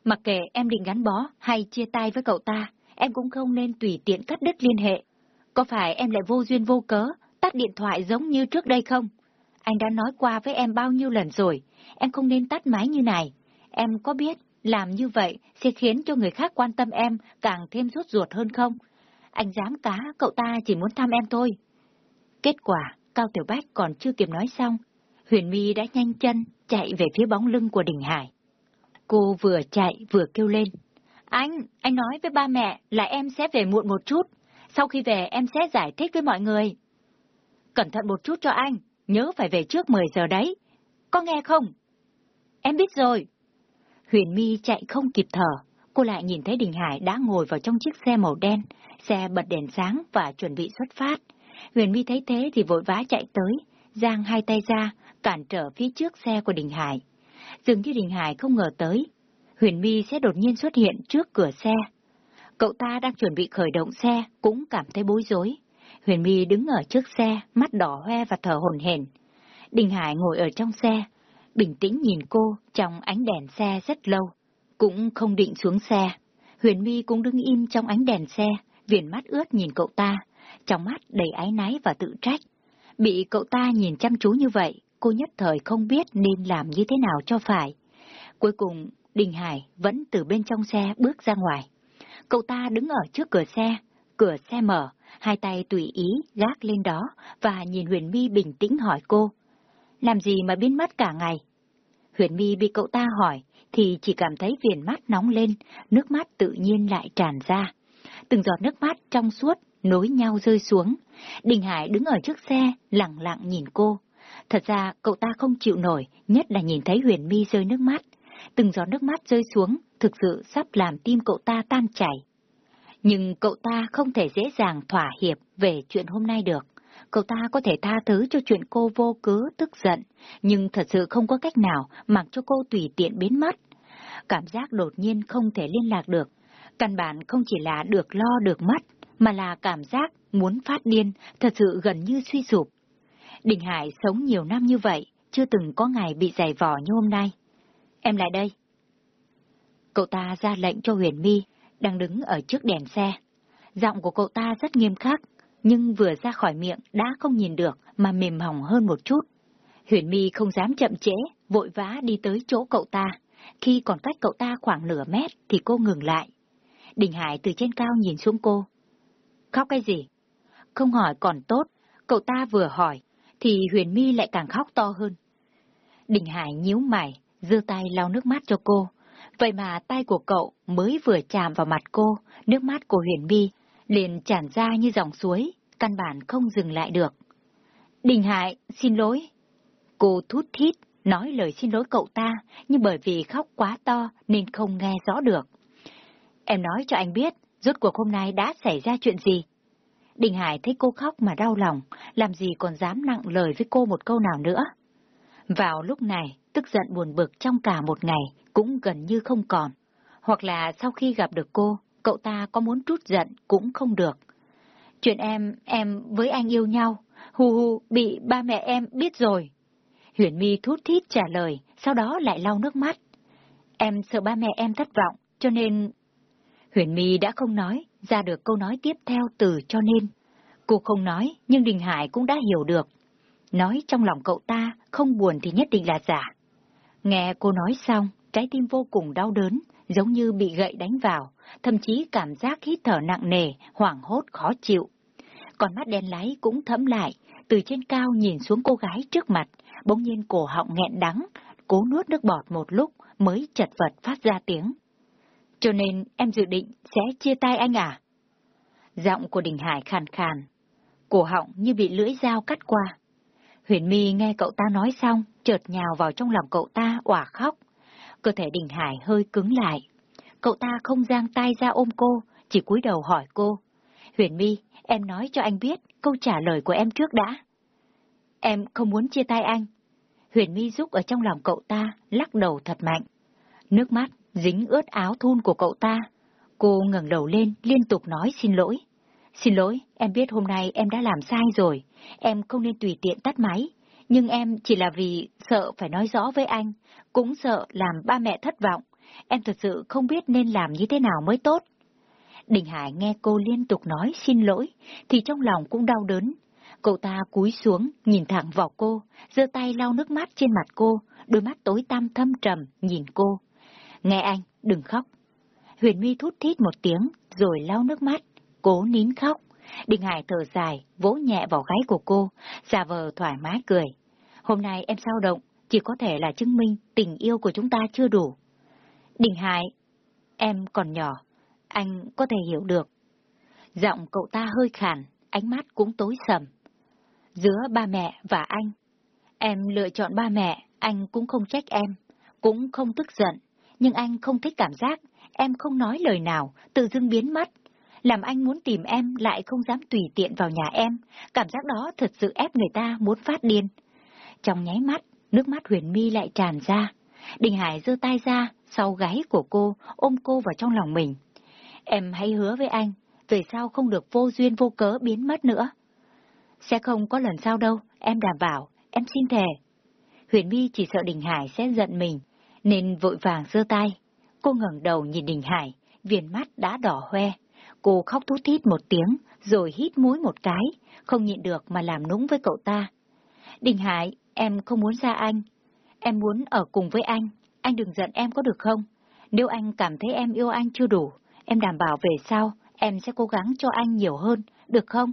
mặc kệ em định gắn bó hay chia tay với cậu ta, em cũng không nên tùy tiện cắt đứt liên hệ. Có phải em lại vô duyên vô cớ, tắt điện thoại giống như trước đây không? Anh đã nói qua với em bao nhiêu lần rồi, em không nên tắt máy như này. Em có biết làm như vậy sẽ khiến cho người khác quan tâm em càng thêm rút ruột hơn không? Anh dám cá, cậu ta chỉ muốn thăm em thôi. Kết quả, Cao Tiểu Bách còn chưa kịp nói xong, Huyền My đã nhanh chân chạy về phía bóng lưng của Đình Hải. Cô vừa chạy vừa kêu lên. Anh, anh nói với ba mẹ là em sẽ về muộn một chút. Sau khi về em sẽ giải thích với mọi người. Cẩn thận một chút cho anh, nhớ phải về trước 10 giờ đấy. Có nghe không? Em biết rồi. Huyền My chạy không kịp thở, cô lại nhìn thấy Đình Hải đã ngồi vào trong chiếc xe màu đen, xe bật đèn sáng và chuẩn bị xuất phát. Huyền My thấy thế thì vội vã chạy tới, giang hai tay ra, cản trở phía trước xe của Đình Hải. Dường như Đình Hải không ngờ tới, Huyền My sẽ đột nhiên xuất hiện trước cửa xe. Cậu ta đang chuẩn bị khởi động xe, cũng cảm thấy bối rối. Huyền My đứng ở trước xe, mắt đỏ hoe và thở hổn hển. Đình Hải ngồi ở trong xe, bình tĩnh nhìn cô trong ánh đèn xe rất lâu, cũng không định xuống xe. Huyền My cũng đứng im trong ánh đèn xe, viền mắt ướt nhìn cậu ta, trong mắt đầy áy náy và tự trách. Bị cậu ta nhìn chăm chú như vậy, cô nhất thời không biết nên làm như thế nào cho phải. Cuối cùng, Đình Hải vẫn từ bên trong xe bước ra ngoài. Cậu ta đứng ở trước cửa xe, cửa xe mở, hai tay tùy ý gác lên đó và nhìn Huyền My bình tĩnh hỏi cô. Làm gì mà biến mất cả ngày? Huyền My bị cậu ta hỏi thì chỉ cảm thấy viền mắt nóng lên, nước mắt tự nhiên lại tràn ra. Từng giọt nước mắt trong suốt nối nhau rơi xuống. Đình Hải đứng ở trước xe, lặng lặng nhìn cô. Thật ra cậu ta không chịu nổi, nhất là nhìn thấy Huyền My rơi nước mắt. Từng giọt nước mắt rơi xuống, thực sự sắp làm tim cậu ta tan chảy. Nhưng cậu ta không thể dễ dàng thỏa hiệp về chuyện hôm nay được. Cậu ta có thể tha thứ cho chuyện cô vô cớ tức giận, nhưng thật sự không có cách nào mặc cho cô tùy tiện biến mất. Cảm giác đột nhiên không thể liên lạc được. Căn bản không chỉ là được lo được mất, mà là cảm giác muốn phát điên, thật sự gần như suy sụp. Đình Hải sống nhiều năm như vậy, chưa từng có ngày bị giày vò như hôm nay. Em lại đây. Cậu ta ra lệnh cho Huyền My, đang đứng ở trước đèn xe. Giọng của cậu ta rất nghiêm khắc, nhưng vừa ra khỏi miệng đã không nhìn được mà mềm hỏng hơn một chút. Huyền My không dám chậm trễ, vội vã đi tới chỗ cậu ta. Khi còn cách cậu ta khoảng nửa mét thì cô ngừng lại. Đình Hải từ trên cao nhìn xuống cô. Khóc cái gì? Không hỏi còn tốt, cậu ta vừa hỏi, thì Huyền My lại càng khóc to hơn. Đình Hải nhíu mày, giơ tay lau nước mắt cho cô. Vậy mà tay của cậu mới vừa chạm vào mặt cô, nước mắt của Huyền My liền tràn ra như dòng suối, căn bản không dừng lại được. Đình Hải, xin lỗi. Cô thút thít, nói lời xin lỗi cậu ta, nhưng bởi vì khóc quá to nên không nghe rõ được. Em nói cho anh biết, rốt cuộc hôm nay đã xảy ra chuyện gì? Đình Hải thấy cô khóc mà đau lòng, làm gì còn dám nặng lời với cô một câu nào nữa. Vào lúc này, tức giận buồn bực trong cả một ngày cũng gần như không còn. Hoặc là sau khi gặp được cô, cậu ta có muốn trút giận cũng không được. Chuyện em, em với anh yêu nhau, hù hù bị ba mẹ em biết rồi. Huyền My thút thít trả lời, sau đó lại lau nước mắt. Em sợ ba mẹ em thất vọng, cho nên... Huyền My đã không nói, ra được câu nói tiếp theo từ cho nên. Cô không nói, nhưng Đình Hải cũng đã hiểu được. Nói trong lòng cậu ta, không buồn thì nhất định là giả. Nghe cô nói xong, trái tim vô cùng đau đớn, giống như bị gậy đánh vào, thậm chí cảm giác hít thở nặng nề, hoảng hốt khó chịu. Còn mắt đen láy cũng thấm lại, từ trên cao nhìn xuống cô gái trước mặt, bỗng nhiên cổ họng nghẹn đắng, cố nuốt nước bọt một lúc mới chật vật phát ra tiếng. Cho nên em dự định sẽ chia tay anh à? Giọng của Đình Hải khàn khàn, cổ họng như bị lưỡi dao cắt qua. Huyền My nghe cậu ta nói xong, chợt nhào vào trong lòng cậu ta, òa khóc. Cơ thể Đình Hải hơi cứng lại. Cậu ta không giang tay ra ôm cô, chỉ cúi đầu hỏi cô. Huyền My, em nói cho anh biết câu trả lời của em trước đã. Em không muốn chia tay anh. Huyền My rúc ở trong lòng cậu ta, lắc đầu thật mạnh. Nước mắt dính ướt áo thun của cậu ta. Cô ngẩng đầu lên, liên tục nói xin lỗi. Xin lỗi, em biết hôm nay em đã làm sai rồi. Em không nên tùy tiện tắt máy. Nhưng em chỉ là vì sợ phải nói rõ với anh, cũng sợ làm ba mẹ thất vọng. Em thật sự không biết nên làm như thế nào mới tốt. Đình Hải nghe cô liên tục nói xin lỗi, thì trong lòng cũng đau đớn. Cậu ta cúi xuống, nhìn thẳng vào cô, giơ tay lau nước mắt trên mặt cô, đôi mắt tối tăm thâm trầm, nhìn cô. Nghe anh, đừng khóc. Huyền My thút thít một tiếng, rồi lau nước mắt, cố nín khóc. Đình Hải thở dài, vỗ nhẹ vào gáy của cô, giả vờ thoải mái cười. Hôm nay em sao động, chỉ có thể là chứng minh tình yêu của chúng ta chưa đủ. Đình Hải, em còn nhỏ, anh có thể hiểu được. Giọng cậu ta hơi khàn, ánh mắt cũng tối sầm. Giữa ba mẹ và anh, em lựa chọn ba mẹ, anh cũng không trách em, cũng không tức giận, nhưng anh không thích cảm giác em không nói lời nào, tự dưng biến mất. Làm anh muốn tìm em lại không dám tùy tiện vào nhà em, cảm giác đó thật sự ép người ta muốn phát điên. Trong nháy mắt, nước mắt huyền mi lại tràn ra. Đình Hải giơ tay ra, sau gáy của cô, ôm cô vào trong lòng mình. Em hãy hứa với anh, về sau không được vô duyên vô cớ biến mất nữa. Sẽ không có lần sau đâu, em đảm bảo, em xin thề. Huyền My chỉ sợ Đình Hải sẽ giận mình, nên vội vàng giơ tay. Cô ngẩng đầu nhìn Đình Hải, viền mắt đã đỏ hoe. Cô khóc thút thít một tiếng, rồi hít mũi một cái, không nhịn được mà làm nũng với cậu ta. Đình Hải, em không muốn ra anh. Em muốn ở cùng với anh. Anh đừng giận em có được không? Nếu anh cảm thấy em yêu anh chưa đủ, em đảm bảo về sau, em sẽ cố gắng cho anh nhiều hơn, được không?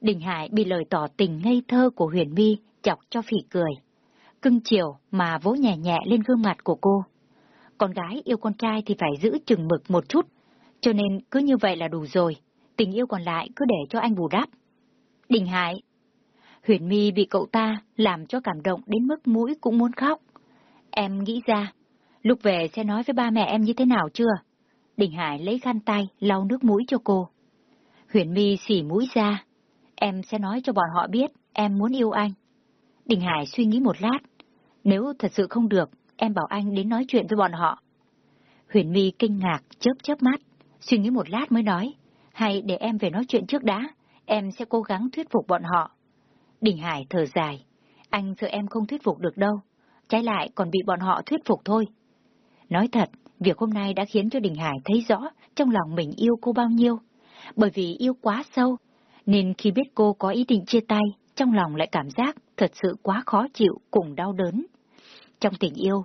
Đình Hải bị lời tỏ tình ngây thơ của Huyền My chọc cho phỉ cười. Cưng chiều mà vỗ nhẹ nhẹ lên gương mặt của cô. Con gái yêu con trai thì phải giữ chừng mực một chút, cho nên cứ như vậy là đủ rồi, tình yêu còn lại cứ để cho anh bù đắp. Đình Hải Huyền My bị cậu ta làm cho cảm động đến mức mũi cũng muốn khóc. Em nghĩ ra, lúc về sẽ nói với ba mẹ em như thế nào chưa? Đình Hải lấy khăn tay lau nước mũi cho cô. Huyền My xỉ mũi ra. Em sẽ nói cho bọn họ biết em muốn yêu anh. Đình Hải suy nghĩ một lát. Nếu thật sự không được, em bảo anh đến nói chuyện với bọn họ. Huyền My kinh ngạc, chớp chớp mắt, suy nghĩ một lát mới nói. Hay để em về nói chuyện trước đã, em sẽ cố gắng thuyết phục bọn họ. Đình Hải thở dài. Anh sợ em không thuyết phục được đâu. Trái lại còn bị bọn họ thuyết phục thôi. Nói thật, việc hôm nay đã khiến cho Đình Hải thấy rõ trong lòng mình yêu cô bao nhiêu. Bởi vì yêu quá sâu, nên khi biết cô có ý định chia tay, trong lòng lại cảm giác thật sự quá khó chịu cùng đau đớn. Trong tình yêu,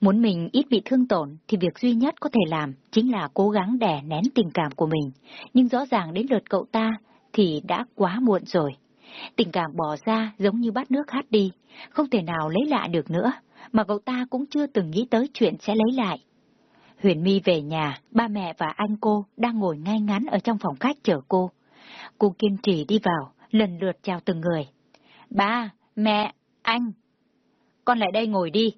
muốn mình ít bị thương tổn thì việc duy nhất có thể làm chính là cố gắng đè nén tình cảm của mình, nhưng rõ ràng đến lượt cậu ta thì đã quá muộn rồi. Tình cảm bỏ ra giống như bát nước hát đi, không thể nào lấy lại được nữa, mà cậu ta cũng chưa từng nghĩ tới chuyện sẽ lấy lại. Huyền My về nhà, ba mẹ và anh cô đang ngồi ngay ngắn ở trong phòng khách chờ cô. Cô kiên trì đi vào, lần lượt chào từng người. Ba, mẹ, anh. Con lại đây ngồi đi.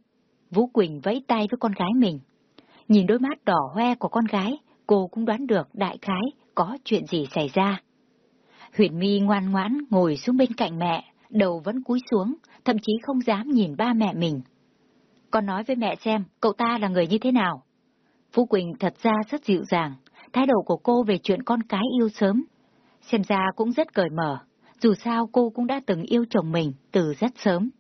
Vũ Quỳnh vẫy tay với con gái mình. Nhìn đôi mắt đỏ hoe của con gái, cô cũng đoán được đại khái có chuyện gì xảy ra. Huyền My ngoan ngoãn ngồi xuống bên cạnh mẹ, đầu vẫn cúi xuống, thậm chí không dám nhìn ba mẹ mình. Con nói với mẹ xem, cậu ta là người như thế nào? Phú Quỳnh thật ra rất dịu dàng, thái độ của cô về chuyện con cái yêu sớm. Xem ra cũng rất cởi mở, dù sao cô cũng đã từng yêu chồng mình từ rất sớm.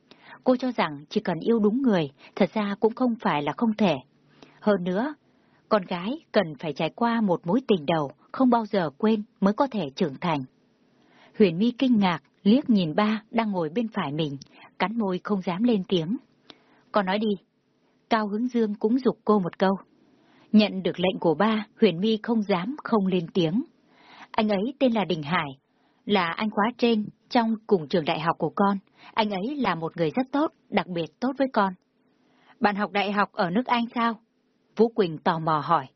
Cô cho rằng chỉ cần yêu đúng người, thật ra cũng không phải là không thể. Hơn nữa, con gái cần phải trải qua một mối tình đầu, không bao giờ quên mới có thể trưởng thành. Huyền Mi kinh ngạc, liếc nhìn ba đang ngồi bên phải mình, cắn môi không dám lên tiếng. Con nói đi. Cao Hướng Dương cũng dục cô một câu. Nhận được lệnh của ba, Huyền Mi không dám không lên tiếng. Anh ấy tên là Đình Hải, là anh khóa trên trong cùng trường đại học của con. Anh ấy là một người rất tốt, đặc biệt tốt với con. Bạn học đại học ở nước Anh sao? Vũ Quỳnh tò mò hỏi.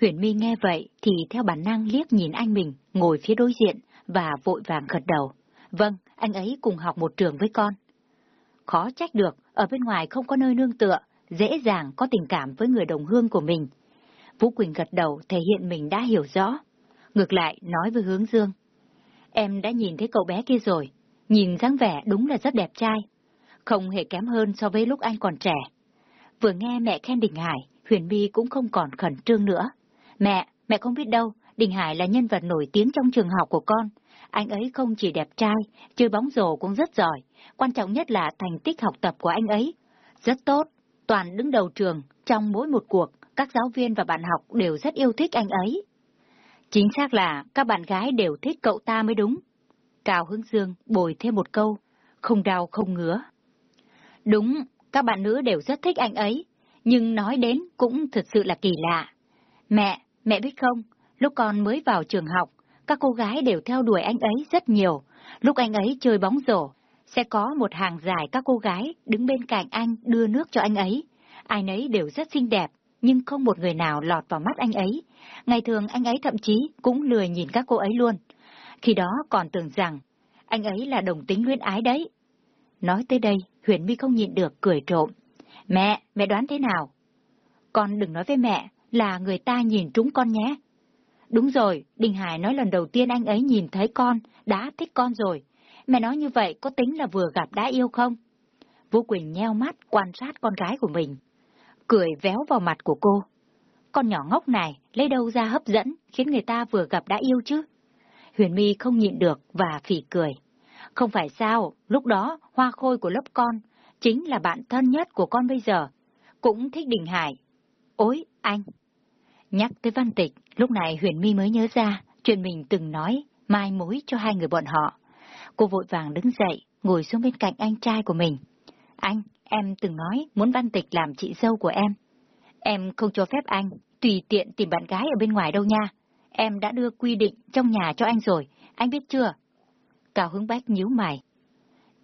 Huyền Mi nghe vậy thì theo bản năng liếc nhìn anh mình ngồi phía đối diện và vội vàng gật đầu. Vâng, anh ấy cùng học một trường với con. Khó trách được, ở bên ngoài không có nơi nương tựa, dễ dàng có tình cảm với người đồng hương của mình. Vũ Quỳnh gật đầu thể hiện mình đã hiểu rõ. Ngược lại, nói với hướng dương. Em đã nhìn thấy cậu bé kia rồi, nhìn dáng vẻ đúng là rất đẹp trai. Không hề kém hơn so với lúc anh còn trẻ. Vừa nghe mẹ khen Đình Hải, Huyền My cũng không còn khẩn trương nữa. Mẹ, mẹ không biết đâu, Đình Hải là nhân vật nổi tiếng trong trường học của con. Anh ấy không chỉ đẹp trai, chơi bóng rổ cũng rất giỏi. Quan trọng nhất là thành tích học tập của anh ấy. Rất tốt, toàn đứng đầu trường, trong mỗi một cuộc, các giáo viên và bạn học đều rất yêu thích anh ấy. Chính xác là các bạn gái đều thích cậu ta mới đúng. Cao Hướng Dương bồi thêm một câu, không đau không ngứa. Đúng, các bạn nữ đều rất thích anh ấy, nhưng nói đến cũng thật sự là kỳ lạ. Mẹ, mẹ biết không, lúc con mới vào trường học, các cô gái đều theo đuổi anh ấy rất nhiều. Lúc anh ấy chơi bóng rổ, sẽ có một hàng dài các cô gái đứng bên cạnh anh đưa nước cho anh ấy. Ai nấy đều rất xinh đẹp, nhưng không một người nào lọt vào mắt anh ấy. Ngày thường anh ấy thậm chí cũng lười nhìn các cô ấy luôn. Khi đó còn tưởng rằng anh ấy là đồng tính luyến ái đấy. Nói tới đây, Huyền My không nhịn được cười trộm. Mẹ, mẹ đoán thế nào? Con đừng nói với mẹ là người ta nhìn trúng con nhé. Đúng rồi, Đình Hải nói lần đầu tiên anh ấy nhìn thấy con, đã thích con rồi. Mẹ nói như vậy có tính là vừa gặp đã yêu không? Vũ Quỳnh nheo mắt quan sát con gái của mình. Cười véo vào mặt của cô. Con nhỏ ngốc này lấy đâu ra hấp dẫn khiến người ta vừa gặp đã yêu chứ? Huyền My không nhịn được và phỉ cười. Không phải sao, lúc đó hoa khôi của lớp con chính là bạn thân nhất của con bây giờ. Cũng thích Đình Hải. Ôi, anh! Nhắc tới văn tịch, lúc này Huyền mi mới nhớ ra chuyện mình từng nói mai mối cho hai người bọn họ. Cô vội vàng đứng dậy, ngồi xuống bên cạnh anh trai của mình. Anh, em từng nói muốn văn tịch làm chị dâu của em. Em không cho phép anh tùy tiện tìm bạn gái ở bên ngoài đâu nha. Em đã đưa quy định trong nhà cho anh rồi, anh biết chưa? Cao Hướng Bách nhíu mày.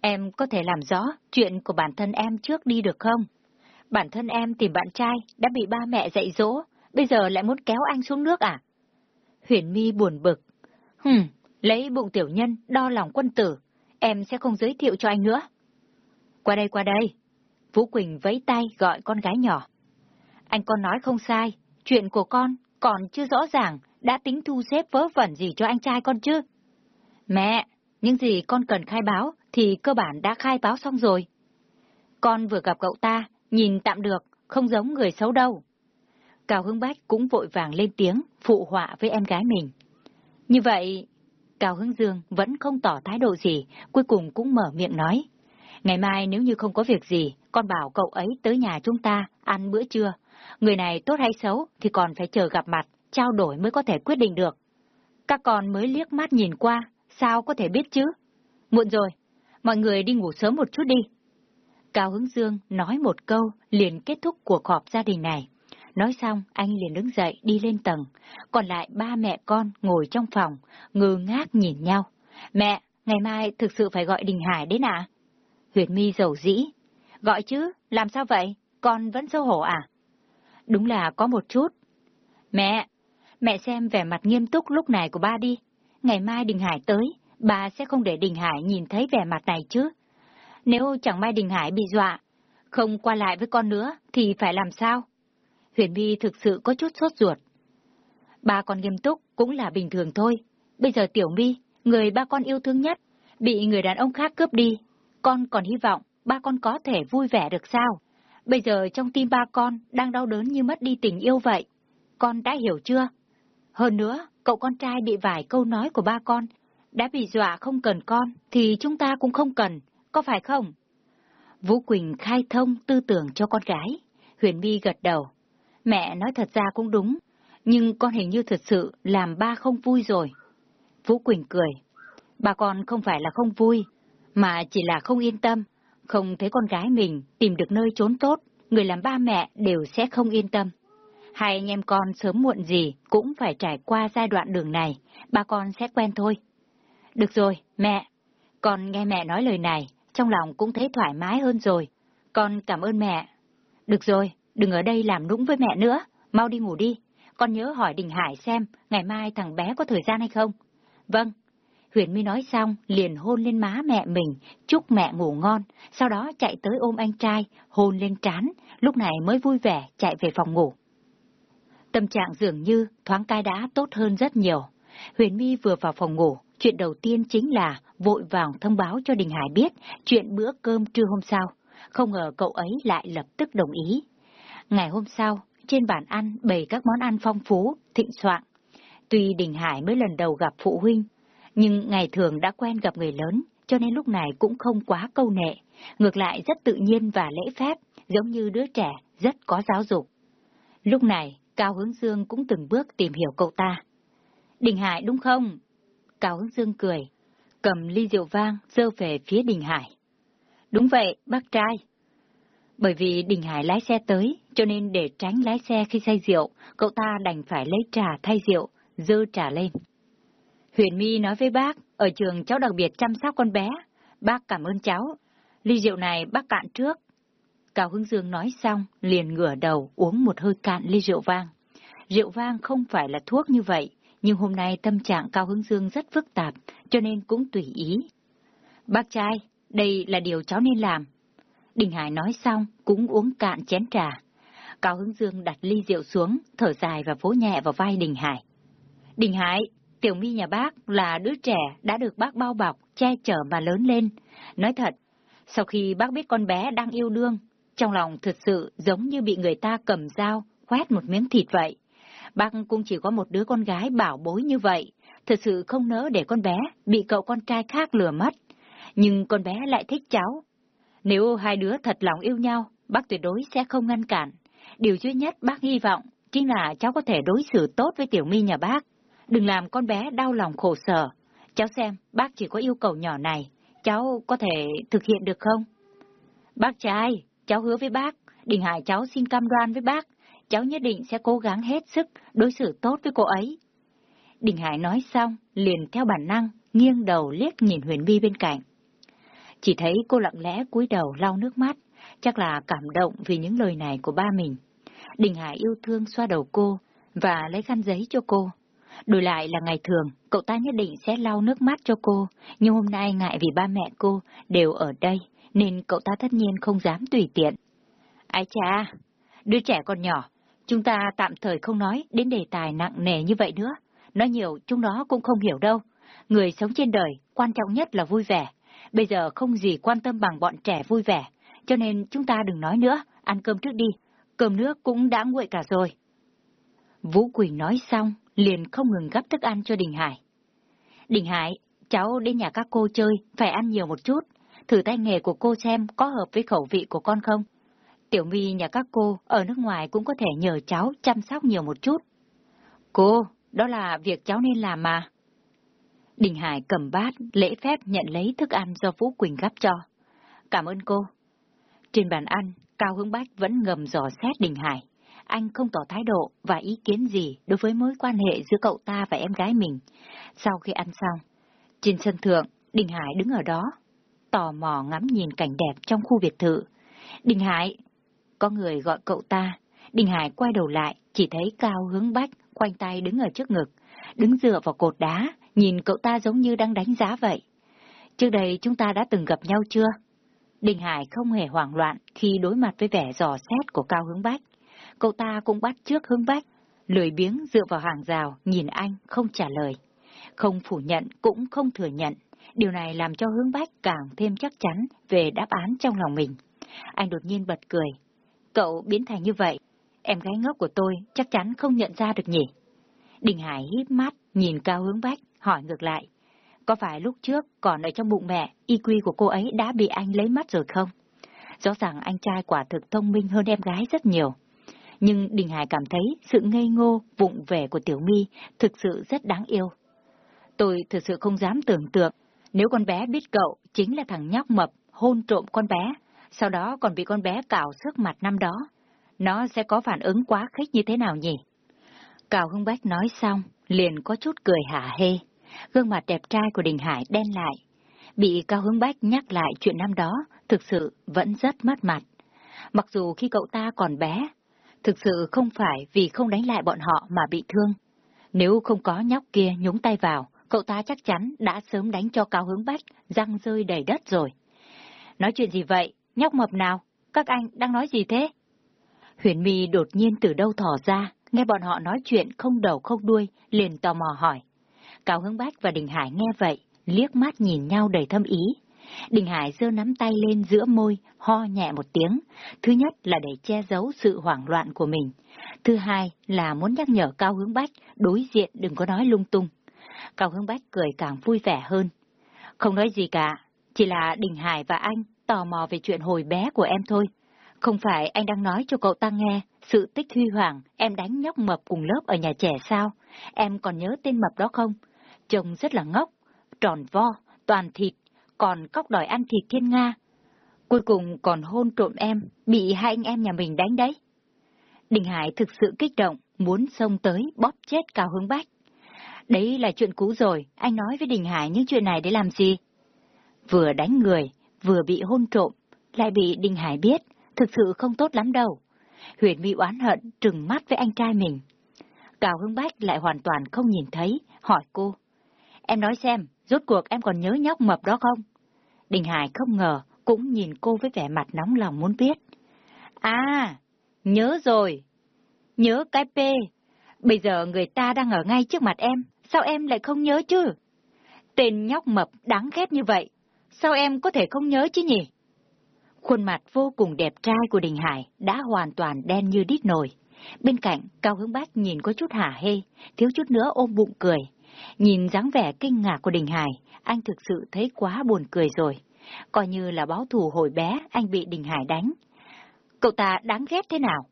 Em có thể làm rõ chuyện của bản thân em trước đi được không? Bản thân em tìm bạn trai đã bị ba mẹ dạy dỗ, bây giờ lại muốn kéo anh xuống nước à? Huyền My buồn bực. Hừm, lấy bụng tiểu nhân đo lòng quân tử, em sẽ không giới thiệu cho anh nữa. Qua đây qua đây. Vũ Quỳnh vẫy tay gọi con gái nhỏ. Anh con nói không sai, chuyện của con còn chưa rõ ràng, đã tính thu xếp vớ vẩn gì cho anh trai con chứ? Mẹ, những gì con cần khai báo thì cơ bản đã khai báo xong rồi. Con vừa gặp cậu ta, nhìn tạm được, không giống người xấu đâu. Cao Hưng Bách cũng vội vàng lên tiếng, phụ họa với em gái mình. Như vậy, Cao Hưng Dương vẫn không tỏ thái độ gì, cuối cùng cũng mở miệng nói. Ngày mai nếu như không có việc gì, con bảo cậu ấy tới nhà chúng ta ăn bữa trưa. Người này tốt hay xấu thì còn phải chờ gặp mặt, trao đổi mới có thể quyết định được. Các con mới liếc mắt nhìn qua, sao có thể biết chứ? Muộn rồi, mọi người đi ngủ sớm một chút đi. Cao Hứng Dương nói một câu liền kết thúc cuộc họp gia đình này. Nói xong, anh liền đứng dậy đi lên tầng, còn lại ba mẹ con ngồi trong phòng, ngơ ngác nhìn nhau. Mẹ, ngày mai thực sự phải gọi Đình Hải đến à? Huyền mi dầu dĩ. Gọi chứ, làm sao vậy? Con vẫn xấu hổ à? Đúng là có một chút. Mẹ, mẹ xem vẻ mặt nghiêm túc lúc này của ba đi. Ngày mai Đình Hải tới, bà sẽ không để Đình Hải nhìn thấy vẻ mặt này chứ. Nếu chẳng may Đình Hải bị dọa, không qua lại với con nữa, thì phải làm sao? Huyền My thực sự có chút sốt ruột. Ba con nghiêm túc cũng là bình thường thôi. Bây giờ Tiểu My, người ba con yêu thương nhất, bị người đàn ông khác cướp đi. Con còn hy vọng ba con có thể vui vẻ được sao? Bây giờ trong tim ba con đang đau đớn như mất đi tình yêu vậy. Con đã hiểu chưa? Hơn nữa, cậu con trai bị vài câu nói của ba con, đã bị dọa không cần con, thì chúng ta cũng không cần, có phải không? Vũ Quỳnh khai thông tư tưởng cho con gái. Huyền My gật đầu. Mẹ nói thật ra cũng đúng, nhưng con hình như thật sự làm ba không vui rồi. Vũ Quỳnh cười. Bà con không phải là không vui, mà chỉ là không yên tâm, không thấy con gái mình tìm được nơi trốn tốt, người làm ba mẹ đều sẽ không yên tâm. Hai anh em con sớm muộn gì cũng phải trải qua giai đoạn đường này, ba con sẽ quen thôi. Được rồi, mẹ. Con nghe mẹ nói lời này, trong lòng cũng thấy thoải mái hơn rồi. Con cảm ơn mẹ. Được rồi, đừng ở đây làm nũng với mẹ nữa, mau đi ngủ đi. Con nhớ hỏi Đình Hải xem ngày mai thằng bé có thời gian hay không. Vâng. Huyền My nói xong, liền hôn lên má mẹ mình, chúc mẹ ngủ ngon, sau đó chạy tới ôm anh trai, hôn lên trán, lúc này mới vui vẻ chạy về phòng ngủ. Tâm trạng dường như thoáng cai đã tốt hơn rất nhiều. Huyền My vừa vào phòng ngủ, chuyện đầu tiên chính là vội vàng thông báo cho Đình Hải biết chuyện bữa cơm trưa hôm sau. Không ngờ cậu ấy lại lập tức đồng ý. Ngày hôm sau, trên bàn ăn bày các món ăn phong phú, thịnh soạn. Tuy Đình Hải mới lần đầu gặp phụ huynh, nhưng ngày thường đã quen gặp người lớn, cho nên lúc này cũng không quá câu nệ, ngược lại rất tự nhiên và lễ phép, giống như đứa trẻ, rất có giáo dục. Lúc này, Cao Hướng Dương cũng từng bước tìm hiểu cậu ta. Đình Hải đúng không? Cao Hướng Dương cười, cầm ly rượu vang dơ về phía Đình Hải. Đúng vậy, bác trai. Bởi vì Đình Hải lái xe tới, cho nên để tránh lái xe khi say rượu, cậu ta đành phải lấy trà thay rượu, dơ trà lên. Huyền My nói với bác, ở trường cháu đặc biệt chăm sóc con bé. Bác cảm ơn cháu. Ly rượu này bác cạn trước. Cao Hưng Dương nói xong, liền ngửa đầu uống một hơi cạn ly rượu vang. Rượu vang không phải là thuốc như vậy, nhưng hôm nay tâm trạng Cao Hưng Dương rất phức tạp, cho nên cũng tùy ý. Bác trai, đây là điều cháu nên làm. Đình Hải nói xong, cũng uống cạn chén trà. Cao hứng Dương đặt ly rượu xuống, thở dài và vỗ nhẹ vào vai Đình Hải. Đình Hải, Tiểu My nhà bác là đứa trẻ đã được bác bao bọc, che chở mà lớn lên. Nói thật, sau khi bác biết con bé đang yêu đương, trong lòng thật sự giống như bị người ta cầm dao, quét một miếng thịt vậy. Bác cũng chỉ có một đứa con gái bảo bối như vậy, thật sự không nỡ để con bé bị cậu con trai khác lừa mất. Nhưng con bé lại thích cháu. Nếu hai đứa thật lòng yêu nhau, bác tuyệt đối sẽ không ngăn cản. Điều duy nhất bác hy vọng chính là cháu có thể đối xử tốt với Tiểu My nhà bác. Đừng làm con bé đau lòng khổ sở. Cháu xem, bác chỉ có yêu cầu nhỏ này, cháu có thể thực hiện được không? Bác trai, cháu hứa với bác, Đình Hải cháu xin cam đoan với bác, cháu nhất định sẽ cố gắng hết sức đối xử tốt với cô ấy. Đình Hải nói xong, liền theo bản năng, nghiêng đầu liếc nhìn Huyền Vi bên cạnh. Chỉ thấy cô lặng lẽ cúi đầu lau nước mắt, chắc là cảm động vì những lời này của ba mình. Đình Hải yêu thương xoa đầu cô và lấy khăn giấy cho cô. Đổi lại là ngày thường, cậu ta nhất định sẽ lau nước mắt cho cô, nhưng hôm nay ngại vì ba mẹ cô đều ở đây, nên cậu ta tất nhiên không dám tùy tiện. Ai cha, đứa trẻ còn nhỏ, chúng ta tạm thời không nói đến đề tài nặng nề như vậy nữa. Nói nhiều chúng nó cũng không hiểu đâu. Người sống trên đời, quan trọng nhất là vui vẻ. Bây giờ không gì quan tâm bằng bọn trẻ vui vẻ, cho nên chúng ta đừng nói nữa, ăn cơm trước đi. Cơm nước cũng đã nguội cả rồi. Vũ Quỳnh nói xong, liền không ngừng gấp thức ăn cho Đình Hải. Đình Hải, cháu đến nhà các cô chơi, phải ăn nhiều một chút, thử tay nghề của cô xem có hợp với khẩu vị của con không. Tiểu My nhà các cô ở nước ngoài cũng có thể nhờ cháu chăm sóc nhiều một chút. Cô, đó là việc cháu nên làm mà. Đình Hải cầm bát, lễ phép nhận lấy thức ăn do Vũ Quỳnh gắp cho. Cảm ơn cô. Trên bàn ăn, Cao Hướng Bách vẫn ngầm dò xét Đình Hải anh không tỏ thái độ và ý kiến gì đối với mối quan hệ giữa cậu ta và em gái mình. Sau khi ăn xong, trên sân thượng, Đình Hải đứng ở đó, tò mò ngắm nhìn cảnh đẹp trong khu biệt thự. Đình Hải! Có người gọi cậu ta. Đình Hải quay đầu lại, chỉ thấy Cao hướng bách, khoanh tay đứng ở trước ngực, đứng dựa vào cột đá, nhìn cậu ta giống như đang đánh giá vậy. Trước đây chúng ta đã từng gặp nhau chưa? Đình Hải không hề hoảng loạn khi đối mặt với vẻ dò xét của Cao Hướng Bách cậu ta cũng bắt trước hướng bách, lười biếng dựa vào hàng rào, nhìn anh, không trả lời. Không phủ nhận cũng không thừa nhận, điều này làm cho hướng bách càng thêm chắc chắn về đáp án trong lòng mình. Anh đột nhiên bật cười. Cậu biến thành như vậy, em gái ngốc của tôi chắc chắn không nhận ra được nhỉ? Đình Hải híp mắt, nhìn cao hướng bách, hỏi ngược lại. Có phải lúc trước còn ở trong bụng mẹ, y quy của cô ấy đã bị anh lấy mất rồi không? Rõ ràng anh trai quả thực thông minh hơn em gái rất nhiều nhưng Đình Hải cảm thấy sự ngây ngô, vụng vẻ của Tiểu My thực sự rất đáng yêu. Tôi thực sự không dám tưởng tượng, nếu con bé biết cậu chính là thằng nhóc mập hôn trộm con bé, sau đó còn bị con bé cào sức mặt năm đó, nó sẽ có phản ứng quá khích như thế nào nhỉ? Cào Hưng Bách nói xong, liền có chút cười hả hê. Gương mặt đẹp trai của Đình Hải đen lại. Bị Cao Hướng Bách nhắc lại chuyện năm đó, thực sự vẫn rất mất mặt. Mặc dù khi cậu ta còn bé, Thực sự không phải vì không đánh lại bọn họ mà bị thương. Nếu không có nhóc kia nhúng tay vào, cậu ta chắc chắn đã sớm đánh cho cao hướng bách, răng rơi đầy đất rồi. Nói chuyện gì vậy? Nhóc mập nào? Các anh đang nói gì thế? Huyền My đột nhiên từ đâu thỏ ra, nghe bọn họ nói chuyện không đầu không đuôi, liền tò mò hỏi. Cao Hướng Bách và Đình Hải nghe vậy, liếc mắt nhìn nhau đầy thâm ý. Đình Hải giơ nắm tay lên giữa môi, ho nhẹ một tiếng. Thứ nhất là để che giấu sự hoảng loạn của mình. Thứ hai là muốn nhắc nhở Cao Hướng Bách đối diện đừng có nói lung tung. Cao Hướng Bách cười càng vui vẻ hơn. Không nói gì cả, chỉ là Đình Hải và anh tò mò về chuyện hồi bé của em thôi. Không phải anh đang nói cho cậu ta nghe sự tích huy hoàng em đánh nhóc mập cùng lớp ở nhà trẻ sao? Em còn nhớ tên mập đó không? Trông rất là ngốc, tròn vo, toàn thịt, còn cóc đòi ăn thịt thiên Nga. Cuối cùng còn hôn trộm em, bị hai anh em nhà mình đánh đấy. Đình Hải thực sự kích động, muốn xông tới bóp chết Cao Hướng Bách. Đấy là chuyện cũ rồi, anh nói với Đình Hải những chuyện này để làm gì? Vừa đánh người, vừa bị hôn trộm, lại bị Đình Hải biết, thực sự không tốt lắm đâu. Huyền bị oán hận, trừng mắt với anh trai mình. Cao Hưng Bách lại hoàn toàn không nhìn thấy, hỏi cô. Em nói xem, rốt cuộc em còn nhớ nhóc mập đó không? Đình Hải không ngờ, cũng nhìn cô với vẻ mặt nóng lòng muốn biết. À, nhớ rồi. Nhớ cái P. Bây giờ người ta đang ở ngay trước mặt em, sao em lại không nhớ chứ? Tên nhóc mập đáng ghét như vậy, sao em có thể không nhớ chứ nhỉ? Khuôn mặt vô cùng đẹp trai của Đình Hải đã hoàn toàn đen như đít nồi. Bên cạnh, Cao Hướng Bách nhìn có chút hả hê, thiếu chút nữa ôm bụng cười. Nhìn dáng vẻ kinh ngạc của Đình Hải, anh thực sự thấy quá buồn cười rồi. Coi như là báo thù hồi bé anh bị Đình Hải đánh. Cậu ta đáng ghét thế nào?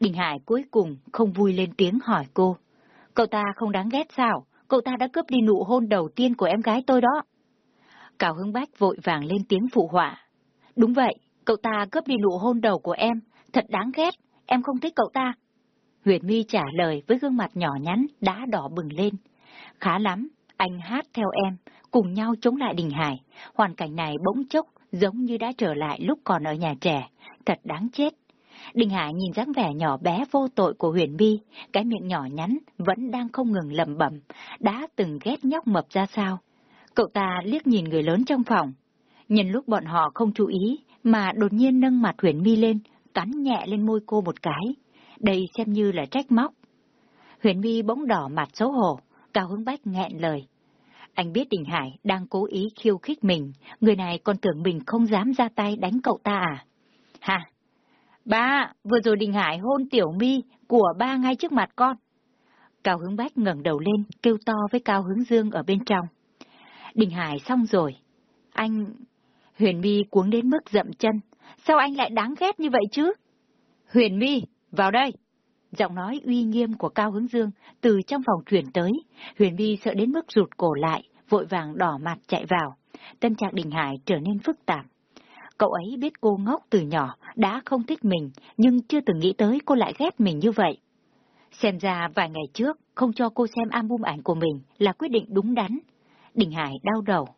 Đình Hải cuối cùng không vui lên tiếng hỏi cô. Cậu ta không đáng ghét sao? Cậu ta đã cướp đi nụ hôn đầu tiên của em gái tôi đó. Cào Hưng Bách vội vàng lên tiếng phụ họa. Đúng vậy, cậu ta cướp đi nụ hôn đầu của em, thật đáng ghét, em không thích cậu ta. Huyền My trả lời với gương mặt nhỏ nhắn đã đỏ bừng lên. Khá lắm, anh hát theo em, cùng nhau chống lại Đình Hải. Hoàn cảnh này bỗng chốc giống như đã trở lại lúc còn ở nhà trẻ, thật đáng chết. Đình Hải nhìn dáng vẻ nhỏ bé vô tội của Huyền Bi, cái miệng nhỏ nhắn vẫn đang không ngừng lẩm bẩm, đã từng ghét nhóc mập ra sao. Cậu ta liếc nhìn người lớn trong phòng. Nhìn lúc bọn họ không chú ý, mà đột nhiên nâng mặt Huyền My lên, cắn nhẹ lên môi cô một cái. Đây xem như là trách móc. Huyền My bỗng đỏ mặt xấu hổ, Cao Hướng Bách nghẹn lời. Anh biết Đình Hải đang cố ý khiêu khích mình, người này còn tưởng mình không dám ra tay đánh cậu ta à? Hả? Ba, vừa rồi Đình Hải hôn Tiểu My của ba ngay trước mặt con. Cao Hướng Bách ngẩng đầu lên, kêu to với Cao Hướng Dương ở bên trong. Đình Hải xong rồi. Anh... Huyền My cuống đến mức dậm chân. Sao anh lại đáng ghét như vậy chứ? Huyền My, vào đây! Giọng nói uy nghiêm của Cao Hướng Dương từ trong phòng truyền tới. Huyền vi sợ đến mức rụt cổ lại, vội vàng đỏ mặt chạy vào. Tân trạng Đình Hải trở nên phức tạp. Cậu ấy biết cô ngốc từ nhỏ, đã không thích mình, nhưng chưa từng nghĩ tới cô lại ghét mình như vậy. Xem ra vài ngày trước, không cho cô xem album ảnh của mình là quyết định đúng đắn. Đình Hải đau đầu.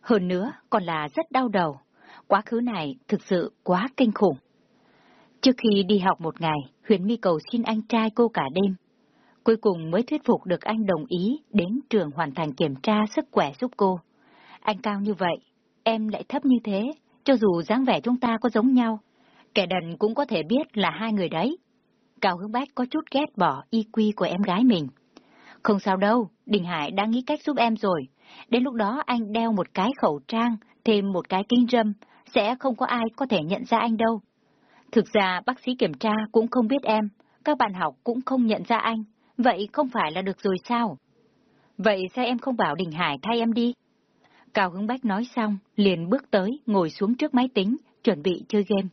Hơn nữa, còn là rất đau đầu. Quá khứ này thực sự quá kinh khủng. Trước khi đi học một ngày, Huyền My cầu xin anh trai cô cả đêm. Cuối cùng mới thuyết phục được anh đồng ý đến trường hoàn thành kiểm tra sức khỏe giúp cô. Anh cao như vậy, em lại thấp như thế, cho dù dáng vẻ chúng ta có giống nhau, kẻ đần cũng có thể biết là hai người đấy. Cao Hướng Bách có chút ghét bỏ y quy của em gái mình. Không sao đâu, Đình Hải đã nghĩ cách giúp em rồi. Đến lúc đó anh đeo một cái khẩu trang, thêm một cái kính râm, sẽ không có ai có thể nhận ra anh đâu. Thực ra bác sĩ kiểm tra cũng không biết em, các bạn học cũng không nhận ra anh, vậy không phải là được rồi sao? Vậy sao em không bảo Đình Hải thay em đi? Cao Hứng Bách nói xong, liền bước tới, ngồi xuống trước máy tính, chuẩn bị chơi game.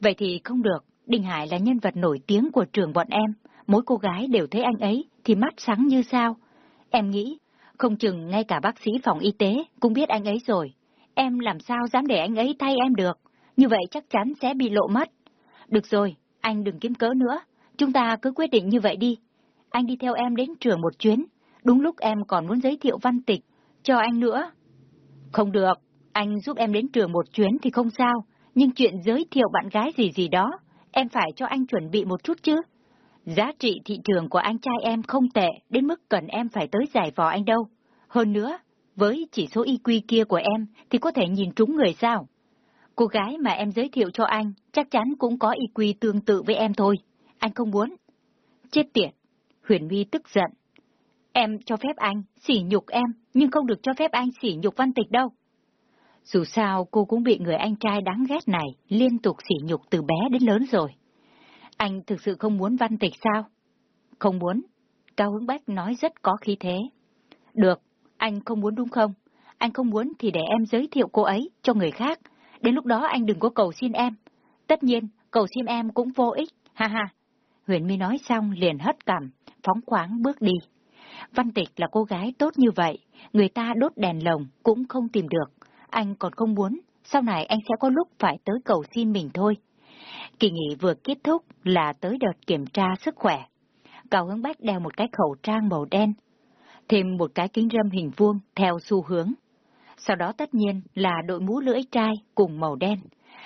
Vậy thì không được, Đình Hải là nhân vật nổi tiếng của trường bọn em, mỗi cô gái đều thấy anh ấy thì mắt sáng như sao. Em nghĩ, không chừng ngay cả bác sĩ phòng y tế cũng biết anh ấy rồi. Em làm sao dám để anh ấy thay em được, như vậy chắc chắn sẽ bị lộ mất. Được rồi, anh đừng kiếm cớ nữa, chúng ta cứ quyết định như vậy đi. Anh đi theo em đến trường một chuyến, đúng lúc em còn muốn giới thiệu văn tịch cho anh nữa. Không được, anh giúp em đến trường một chuyến thì không sao, nhưng chuyện giới thiệu bạn gái gì gì đó, em phải cho anh chuẩn bị một chút chứ. Giá trị thị trường của anh trai em không tệ đến mức cần em phải tới giải vò anh đâu. Hơn nữa, với chỉ số IQ kia của em thì có thể nhìn trúng người sao? Cô gái mà em giới thiệu cho anh chắc chắn cũng có y quy tương tự với em thôi. Anh không muốn. Chết tiệt. Huyền My tức giận. Em cho phép anh sỉ nhục em, nhưng không được cho phép anh sỉ nhục văn tịch đâu. Dù sao cô cũng bị người anh trai đáng ghét này liên tục sỉ nhục từ bé đến lớn rồi. Anh thực sự không muốn văn tịch sao? Không muốn. Cao Hướng Bách nói rất có khí thế. Được, anh không muốn đúng không? Anh không muốn thì để em giới thiệu cô ấy cho người khác. Đến lúc đó anh đừng có cầu xin em. Tất nhiên, cầu xin em cũng vô ích, ha ha. Huyền My nói xong liền hất cằm, phóng khoáng bước đi. Văn Tịch là cô gái tốt như vậy, người ta đốt đèn lồng cũng không tìm được. Anh còn không muốn, sau này anh sẽ có lúc phải tới cầu xin mình thôi. Kỳ nghỉ vừa kết thúc là tới đợt kiểm tra sức khỏe. Cao hướng bách đeo một cái khẩu trang màu đen, thêm một cái kính râm hình vuông theo xu hướng. Sau đó tất nhiên là đội mũ lưỡi trai cùng màu đen.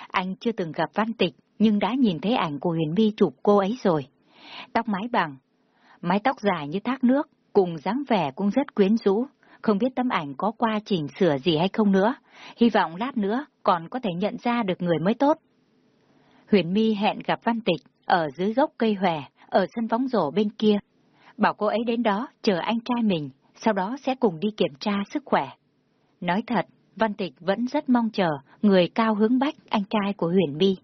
Anh chưa từng gặp Văn Tịch, nhưng đã nhìn thấy ảnh của Huyền My chụp cô ấy rồi. Tóc mái bằng, mái tóc dài như thác nước, cùng dáng vẻ cũng rất quyến rũ. Không biết tấm ảnh có qua chỉnh sửa gì hay không nữa. Hy vọng lát nữa còn có thể nhận ra được người mới tốt. Huyền My hẹn gặp Văn Tịch ở dưới gốc cây hòe, ở sân bóng rổ bên kia. Bảo cô ấy đến đó chờ anh trai mình, sau đó sẽ cùng đi kiểm tra sức khỏe. Nói thật, Văn Tịch vẫn rất mong chờ người cao hướng bách anh trai của Huyền My.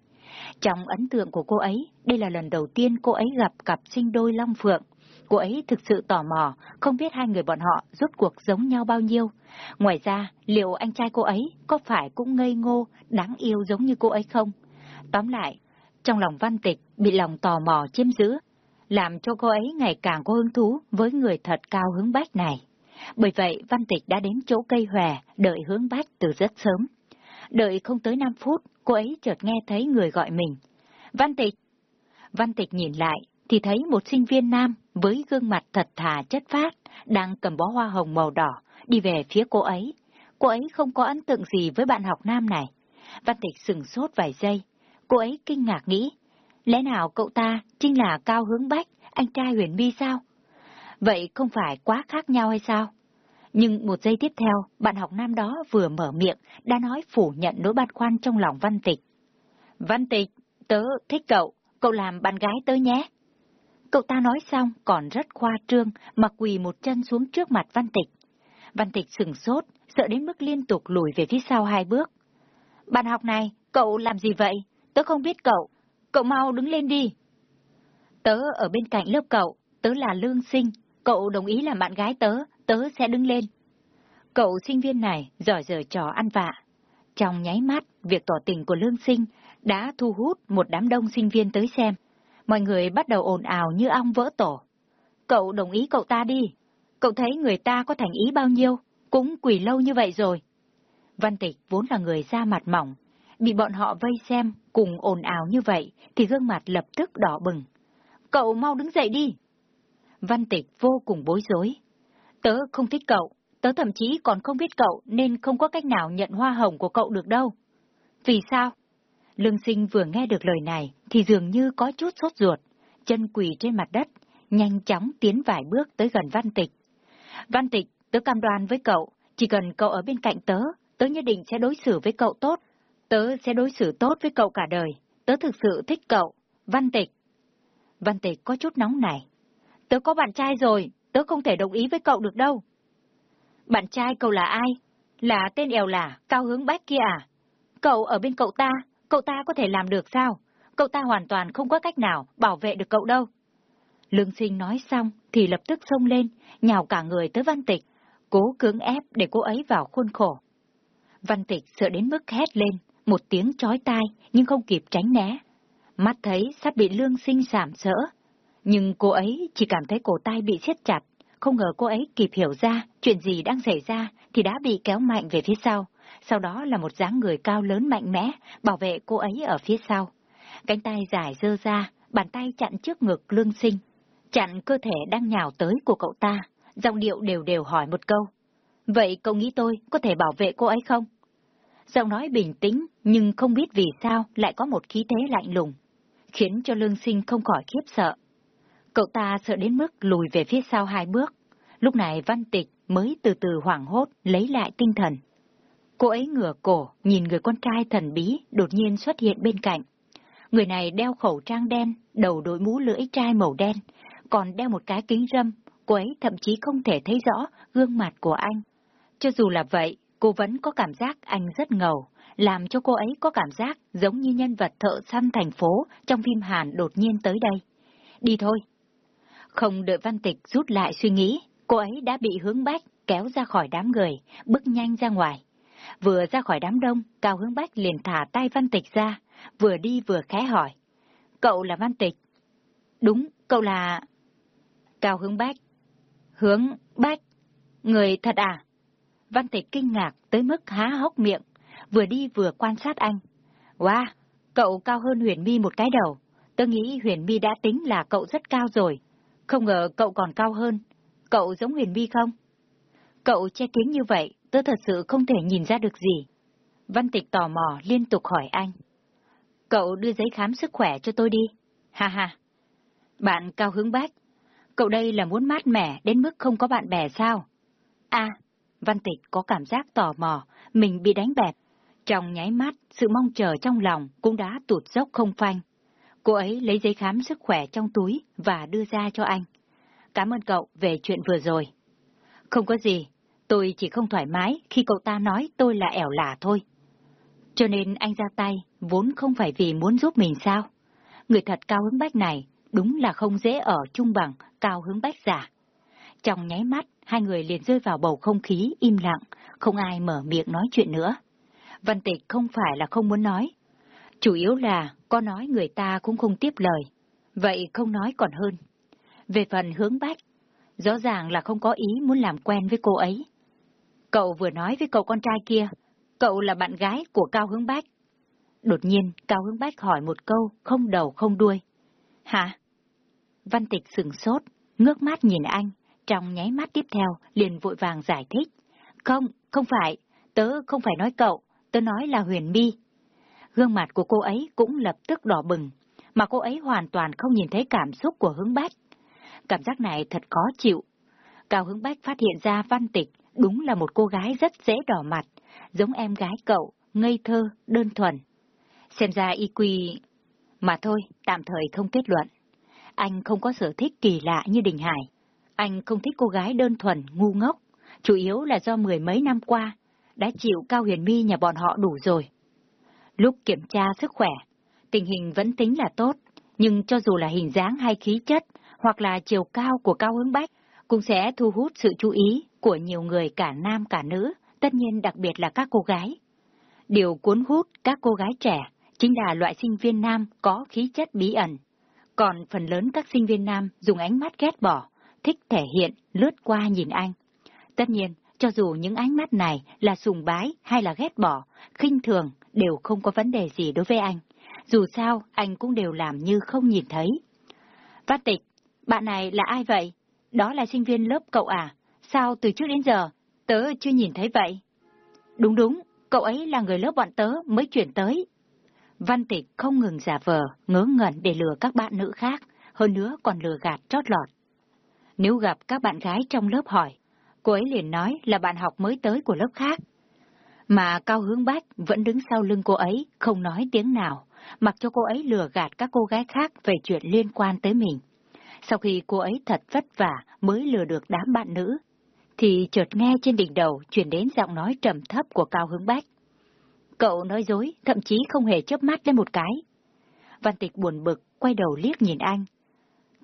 Trong ấn tượng của cô ấy, đây là lần đầu tiên cô ấy gặp cặp sinh đôi Long Phượng. Cô ấy thực sự tò mò, không biết hai người bọn họ rốt cuộc giống nhau bao nhiêu. Ngoài ra, liệu anh trai cô ấy có phải cũng ngây ngô, đáng yêu giống như cô ấy không? Tóm lại, trong lòng Văn Tịch bị lòng tò mò chiếm giữ, làm cho cô ấy ngày càng có hứng thú với người thật cao hướng bách này. Bởi vậy Văn Tịch đã đến chỗ cây hòe đợi hướng bách từ rất sớm. Đợi không tới 5 phút, cô ấy chợt nghe thấy người gọi mình. Văn Tịch! Văn Tịch nhìn lại, thì thấy một sinh viên nam với gương mặt thật thà chất phát, đang cầm bó hoa hồng màu đỏ, đi về phía cô ấy. Cô ấy không có ấn tượng gì với bạn học nam này. Văn Tịch sừng sốt vài giây. Cô ấy kinh ngạc nghĩ, lẽ nào cậu ta chính là Cao Hướng Bách, anh trai huyền mi sao? Vậy không phải quá khác nhau hay sao? Nhưng một giây tiếp theo, bạn học nam đó vừa mở miệng, đã nói phủ nhận nỗi băn khoăn trong lòng Văn Tịch. Văn Tịch, tớ thích cậu, cậu làm bạn gái tớ nhé. Cậu ta nói xong còn rất khoa trương mà quỳ một chân xuống trước mặt Văn Tịch. Văn Tịch sừng sốt, sợ đến mức liên tục lùi về phía sau hai bước. Bạn học này, cậu làm gì vậy? Tớ không biết cậu. Cậu mau đứng lên đi. Tớ ở bên cạnh lớp cậu, tớ là Lương Sinh. Cậu đồng ý làm bạn gái tớ, tớ sẽ đứng lên. Cậu sinh viên này giỏi giở trò ăn vạ. Trong nháy mắt, việc tỏ tình của Lương Sinh đã thu hút một đám đông sinh viên tới xem. Mọi người bắt đầu ồn ào như ong vỡ tổ. Cậu đồng ý cậu ta đi. Cậu thấy người ta có thành ý bao nhiêu, cũng quỳ lâu như vậy rồi. Văn Tịch vốn là người da mặt mỏng, bị bọn họ vây xem cùng ồn ào như vậy thì gương mặt lập tức đỏ bừng. Cậu mau đứng dậy đi. Văn Tịch vô cùng bối rối. Tớ không thích cậu, tớ thậm chí còn không biết cậu nên không có cách nào nhận hoa hồng của cậu được đâu. Vì sao? Lương sinh vừa nghe được lời này thì dường như có chút sốt ruột, chân quỳ trên mặt đất, nhanh chóng tiến vài bước tới gần Văn Tịch. Văn Tịch, tớ cam đoan với cậu, chỉ cần cậu ở bên cạnh tớ, tớ nhất định sẽ đối xử với cậu tốt. Tớ sẽ đối xử tốt với cậu cả đời. Tớ thực sự thích cậu. Văn Tịch. Văn Tịch có chút nóng nảy. Tớ có bạn trai rồi, tớ không thể đồng ý với cậu được đâu. Bạn trai cậu là ai? Là tên èo lả, cao hướng bách kia à? Cậu ở bên cậu ta, cậu ta có thể làm được sao? Cậu ta hoàn toàn không có cách nào bảo vệ được cậu đâu. Lương sinh nói xong thì lập tức xông lên, nhào cả người tới văn tịch, cố cưỡng ép để cô ấy vào khuôn khổ. Văn tịch sợ đến mức hét lên, một tiếng chói tai nhưng không kịp tránh né. Mắt thấy sắp bị lương sinh sảm sỡ, nhưng cô ấy chỉ cảm thấy cổ tay bị siết chặt, không ngờ cô ấy kịp hiểu ra chuyện gì đang xảy ra thì đã bị kéo mạnh về phía sau. Sau đó là một dáng người cao lớn mạnh mẽ, bảo vệ cô ấy ở phía sau. Cánh tay dài dơ ra, bàn tay chặn trước ngực lương sinh, chặn cơ thể đang nhào tới của cậu ta, giọng điệu đều đều hỏi một câu. Vậy cậu nghĩ tôi có thể bảo vệ cô ấy không? Giọng nói bình tĩnh, nhưng không biết vì sao lại có một khí thế lạnh lùng, khiến cho lương sinh không khỏi khiếp sợ. Cậu ta sợ đến mức lùi về phía sau hai bước. Lúc này Văn Tịch mới từ từ hoảng hốt lấy lại tinh thần. Cô ấy ngửa cổ, nhìn người con trai thần bí đột nhiên xuất hiện bên cạnh. Người này đeo khẩu trang đen, đầu đội mũ lưỡi trai màu đen, còn đeo một cái kính râm, cô ấy thậm chí không thể thấy rõ gương mặt của anh. Cho dù là vậy, cô vẫn có cảm giác anh rất ngầu, làm cho cô ấy có cảm giác giống như nhân vật thợ săn thành phố trong phim Hàn đột nhiên tới đây. Đi thôi. Không đợi Văn Tịch rút lại suy nghĩ, cô ấy đã bị hướng bách kéo ra khỏi đám người, bước nhanh ra ngoài. Vừa ra khỏi đám đông, Cao Hướng Bách liền thả tay Văn Tịch ra, vừa đi vừa khẽ hỏi. cậu là Văn Tịch. Đúng, cậu là... Cao Hướng Bách. Hướng Bách? Người thật à? Văn Tịch kinh ngạc tới mức há hốc miệng, vừa đi vừa quan sát anh. Wow, cậu cao hơn Huyền Mi một cái đầu. Tớ nghĩ Huyền Mi đã tính là cậu rất cao rồi. Không ngờ cậu còn cao hơn. Cậu giống Huyền Mi không? Cậu che kín như vậy, tớ thật sự không thể nhìn ra được gì. Văn Tịch tò mò liên tục hỏi anh. Cậu đưa giấy khám sức khỏe cho tôi đi. Ha ha. Bạn Cao Hướng bác. cậu đây là muốn mát mẻ đến mức không có bạn bè sao? À, Văn Tịch có cảm giác tò mò, mình bị đánh bẹp. Trong nháy mắt, sự mong chờ trong lòng cũng đã tụt dốc không phanh. Cô ấy lấy giấy khám sức khỏe trong túi và đưa ra cho anh. Cảm ơn cậu về chuyện vừa rồi. Không có gì, tôi chỉ không thoải mái khi cậu ta nói tôi là ẻo lả thôi. Cho nên anh ra tay, vốn không phải vì muốn giúp mình sao? Người thật cao hứng bách này, đúng là không dễ ở chung bằng cao hứng bách giả. Trong nháy mắt, hai người liền rơi vào bầu không khí im lặng, không ai mở miệng nói chuyện nữa. Văn tịch không phải là không muốn nói. Chủ yếu là có nói người ta cũng không tiếp lời. Vậy không nói còn hơn. Về phần hướng bách, rõ ràng là không có ý muốn làm quen với cô ấy. Cậu vừa nói với cậu con trai kia, cậu là bạn gái của Cao Hướng Bách. Đột nhiên, Cao Hướng Bách hỏi một câu không đầu không đuôi. Hả? Văn Tịch sừng sốt, ngước mắt nhìn anh, trong nháy mắt tiếp theo liền vội vàng giải thích. Không, không phải, tớ không phải nói cậu, tớ nói là Huyền mi Gương mặt của cô ấy cũng lập tức đỏ bừng, mà cô ấy hoàn toàn không nhìn thấy cảm xúc của hướng bách. Cảm giác này thật khó chịu. Cao hướng bách phát hiện ra văn tịch đúng là một cô gái rất dễ đỏ mặt, giống em gái cậu, ngây thơ, đơn thuần. Xem ra y quy... Mà thôi, tạm thời không kết luận. Anh không có sở thích kỳ lạ như Đình Hải. Anh không thích cô gái đơn thuần, ngu ngốc. Chủ yếu là do mười mấy năm qua, đã chịu Cao Huyền mi nhà bọn họ đủ rồi. Lúc kiểm tra sức khỏe, tình hình vẫn tính là tốt, nhưng cho dù là hình dáng hay khí chất, hoặc là chiều cao của Cao Hướng Bách, cũng sẽ thu hút sự chú ý của nhiều người cả nam cả nữ, tất nhiên đặc biệt là các cô gái. Điều cuốn hút các cô gái trẻ chính là loại sinh viên nam có khí chất bí ẩn. Còn phần lớn các sinh viên nam dùng ánh mắt ghét bỏ, thích thể hiện, lướt qua nhìn anh. Tất nhiên, cho dù những ánh mắt này là sùng bái hay là ghét bỏ, khinh thường đều không có vấn đề gì đối với anh. Dù sao, anh cũng đều làm như không nhìn thấy. Phát tịch, bạn này là ai vậy? Đó là sinh viên lớp cậu à? Sao từ trước đến giờ, tớ chưa nhìn thấy vậy? Đúng đúng, cậu ấy là người lớp bọn tớ mới chuyển tới. Văn tịch không ngừng giả vờ, ngớ ngẩn để lừa các bạn nữ khác, hơn nữa còn lừa gạt trót lọt. Nếu gặp các bạn gái trong lớp hỏi, cô ấy liền nói là bạn học mới tới của lớp khác. Mà Cao Hướng Bách vẫn đứng sau lưng cô ấy, không nói tiếng nào, mặc cho cô ấy lừa gạt các cô gái khác về chuyện liên quan tới mình. Sau khi cô ấy thật vất vả mới lừa được đám bạn nữ, thì chợt nghe trên đỉnh đầu chuyển đến giọng nói trầm thấp của Cao Hướng Bách. Cậu nói dối, thậm chí không hề chớp mắt lên một cái. Văn Tịch buồn bực, quay đầu liếc nhìn anh.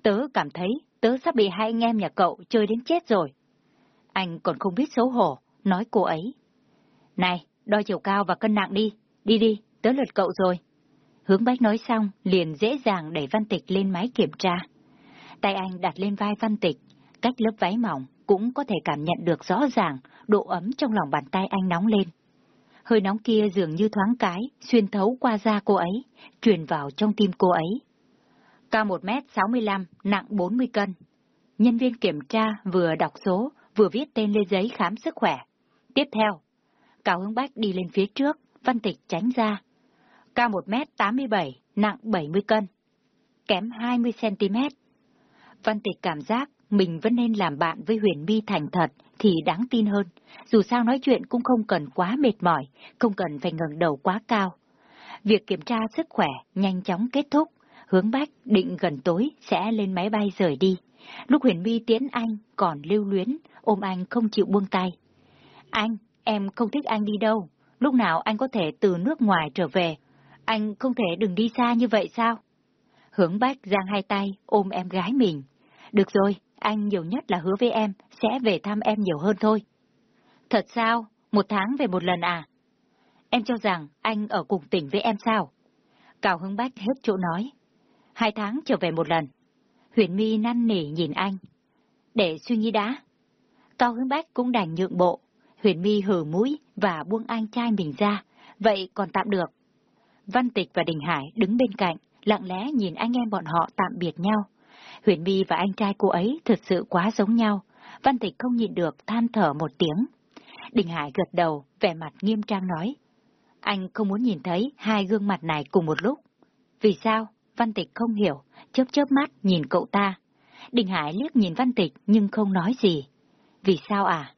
Tớ cảm thấy tớ sắp bị hai anh em nhà cậu chơi đến chết rồi. Anh còn không biết xấu hổ, nói cô ấy. Này, đo chiều cao và cân nặng đi, đi đi, tới lượt cậu rồi. Hướng Bách nói xong, liền dễ dàng đẩy Văn Tịch lên máy kiểm tra. Tay anh đặt lên vai Văn Tịch, cách lớp váy mỏng cũng có thể cảm nhận được rõ ràng độ ấm trong lòng bàn tay anh nóng lên. Hơi nóng kia dường như thoáng cái, xuyên thấu qua da cô ấy, truyền vào trong tim cô ấy. Cao 1m65, nặng 40 cân. Nhân viên kiểm tra vừa đọc số, vừa viết tên lên giấy khám sức khỏe. Tiếp theo, Cao Hướng Bách đi lên phía trước, Văn Tịch tránh ra. Cao 1m87, nặng 70 cân. Kém 20cm. Văn Tịch cảm giác mình vẫn nên làm bạn với Huyền My thành thật thì đáng tin hơn. Dù sao nói chuyện cũng không cần quá mệt mỏi, không cần phải ngẩng đầu quá cao. Việc kiểm tra sức khỏe nhanh chóng kết thúc, hướng Bách định gần tối sẽ lên máy bay rời đi. Lúc Huyền My tiễn anh còn lưu luyến, ôm anh không chịu buông tay. Anh, em không thích anh đi đâu. Lúc nào anh có thể từ nước ngoài trở về. Anh không thể đừng đi xa như vậy sao? Hướng Bách giang hai tay ôm em gái mình. Được rồi, anh nhiều nhất là hứa với em sẽ về thăm em nhiều hơn thôi. Thật sao? Một tháng về một lần à? Em cho rằng anh ở cùng tỉnh với em sao? Cào Hướng Bách hết chỗ nói. Hai tháng trở về một lần. Huyền My năn nỉ nhìn anh. Để suy nghĩ đã. Cao Hướng Bách cũng đành nhượng bộ. Huyền My hừ mũi và buông anh trai mình ra. Vậy còn tạm được. Văn Tịch và Đình Hải đứng bên cạnh, lặng lẽ nhìn anh em bọn họ tạm biệt nhau. Huyền My và anh trai cô ấy thật sự quá giống nhau. Văn Tịch không nhịn được than thở một tiếng. Đình Hải gật đầu, vẻ mặt nghiêm trang nói. Anh không muốn nhìn thấy hai gương mặt này cùng một lúc. Vì sao? Văn Tịch không hiểu, chớp chớp mắt nhìn cậu ta. Đình Hải liếc nhìn Văn Tịch nhưng không nói gì. Vì sao à?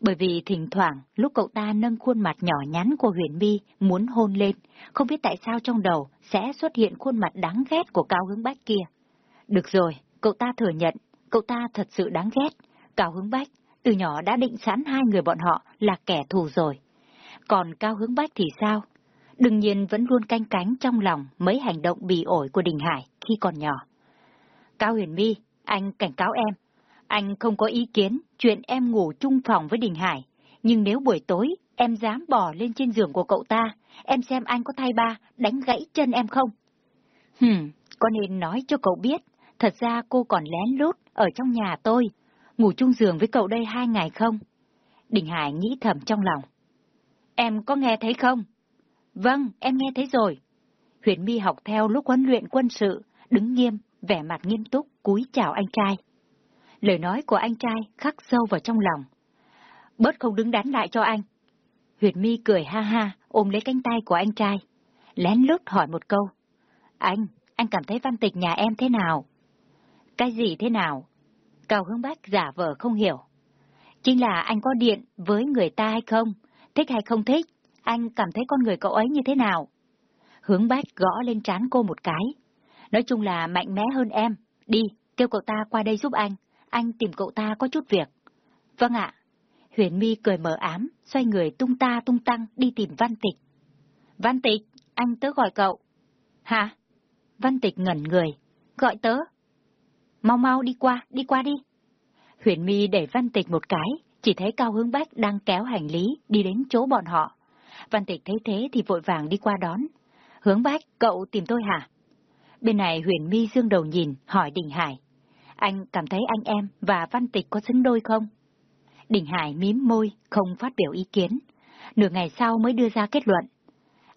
Bởi vì thỉnh thoảng lúc cậu ta nâng khuôn mặt nhỏ nhắn của Huyền Vi muốn hôn lên, không biết tại sao trong đầu sẽ xuất hiện khuôn mặt đáng ghét của Cao Hướng Bách kia. Được rồi, cậu ta thừa nhận, cậu ta thật sự đáng ghét. Cao Hướng Bách từ nhỏ đã định sẵn hai người bọn họ là kẻ thù rồi. Còn Cao Hướng Bách thì sao? Đương nhiên vẫn luôn canh cánh trong lòng mấy hành động bì ổi của Đình Hải khi còn nhỏ. Cao Huyền Vi, anh cảnh cáo em. Anh không có ý kiến chuyện em ngủ chung phòng với Đình Hải. Nhưng nếu buổi tối em dám bỏ lên trên giường của cậu ta, em xem anh có thay ba đánh gãy chân em không? Hừm, có nên nói cho cậu biết, thật ra cô còn lén lút ở trong nhà tôi, ngủ chung giường với cậu đây hai ngày không? Đình Hải nghĩ thầm trong lòng. Em có nghe thấy không? Vâng, em nghe thấy rồi. Huyền My học theo lúc huấn luyện quân sự, đứng nghiêm, vẻ mặt nghiêm túc, cúi chào anh trai. Lời nói của anh trai khắc sâu vào trong lòng. Bớt không đứng đắn lại cho anh. Huyền Mi cười ha ha, ôm lấy cánh tay của anh trai. Lén lút hỏi một câu. Anh, anh cảm thấy văn tịch nhà em thế nào? Cái gì thế nào? Cao Hướng Bách giả vờ không hiểu. Chính là anh có điện với người ta hay không? Thích hay không thích? Anh cảm thấy con người cậu ấy như thế nào? Hướng Bách gõ lên trán cô một cái. Nói chung là mạnh mẽ hơn em. Đi, kêu cậu ta qua đây giúp anh. Anh tìm cậu ta có chút việc. Vâng ạ. Huyền My cười mờ ám, xoay người tung ta tung tăng đi tìm Văn Tịch. Văn Tịch, anh tớ gọi cậu. Hả? Văn Tịch ngẩn người. Gọi tớ. Mau mau đi qua, đi qua đi. Huyền My để Văn Tịch một cái, chỉ thấy Cao Hướng Bách đang kéo hành lý đi đến chỗ bọn họ. Văn Tịch thấy thế thì vội vàng đi qua đón. Hướng Bách, cậu tìm tôi hả? Bên này Huyền My dương đầu nhìn, hỏi Đình Hải. Anh cảm thấy anh em và Văn Tịch có xứng đôi không? Đình Hải mím môi, không phát biểu ý kiến. Nửa ngày sau mới đưa ra kết luận.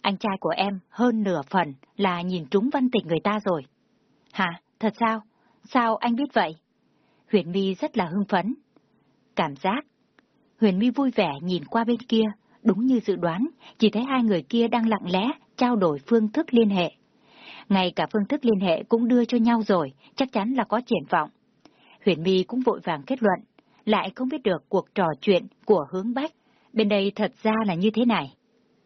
Anh trai của em hơn nửa phần là nhìn trúng Văn Tịch người ta rồi. Hả? Thật sao? Sao anh biết vậy? Huyền My rất là hưng phấn. Cảm giác. Huyền My vui vẻ nhìn qua bên kia, đúng như dự đoán, chỉ thấy hai người kia đang lặng lẽ trao đổi phương thức liên hệ. Ngay cả phương thức liên hệ cũng đưa cho nhau rồi, chắc chắn là có triển vọng. Huyền My cũng vội vàng kết luận, lại không biết được cuộc trò chuyện của hướng bách. Bên đây thật ra là như thế này.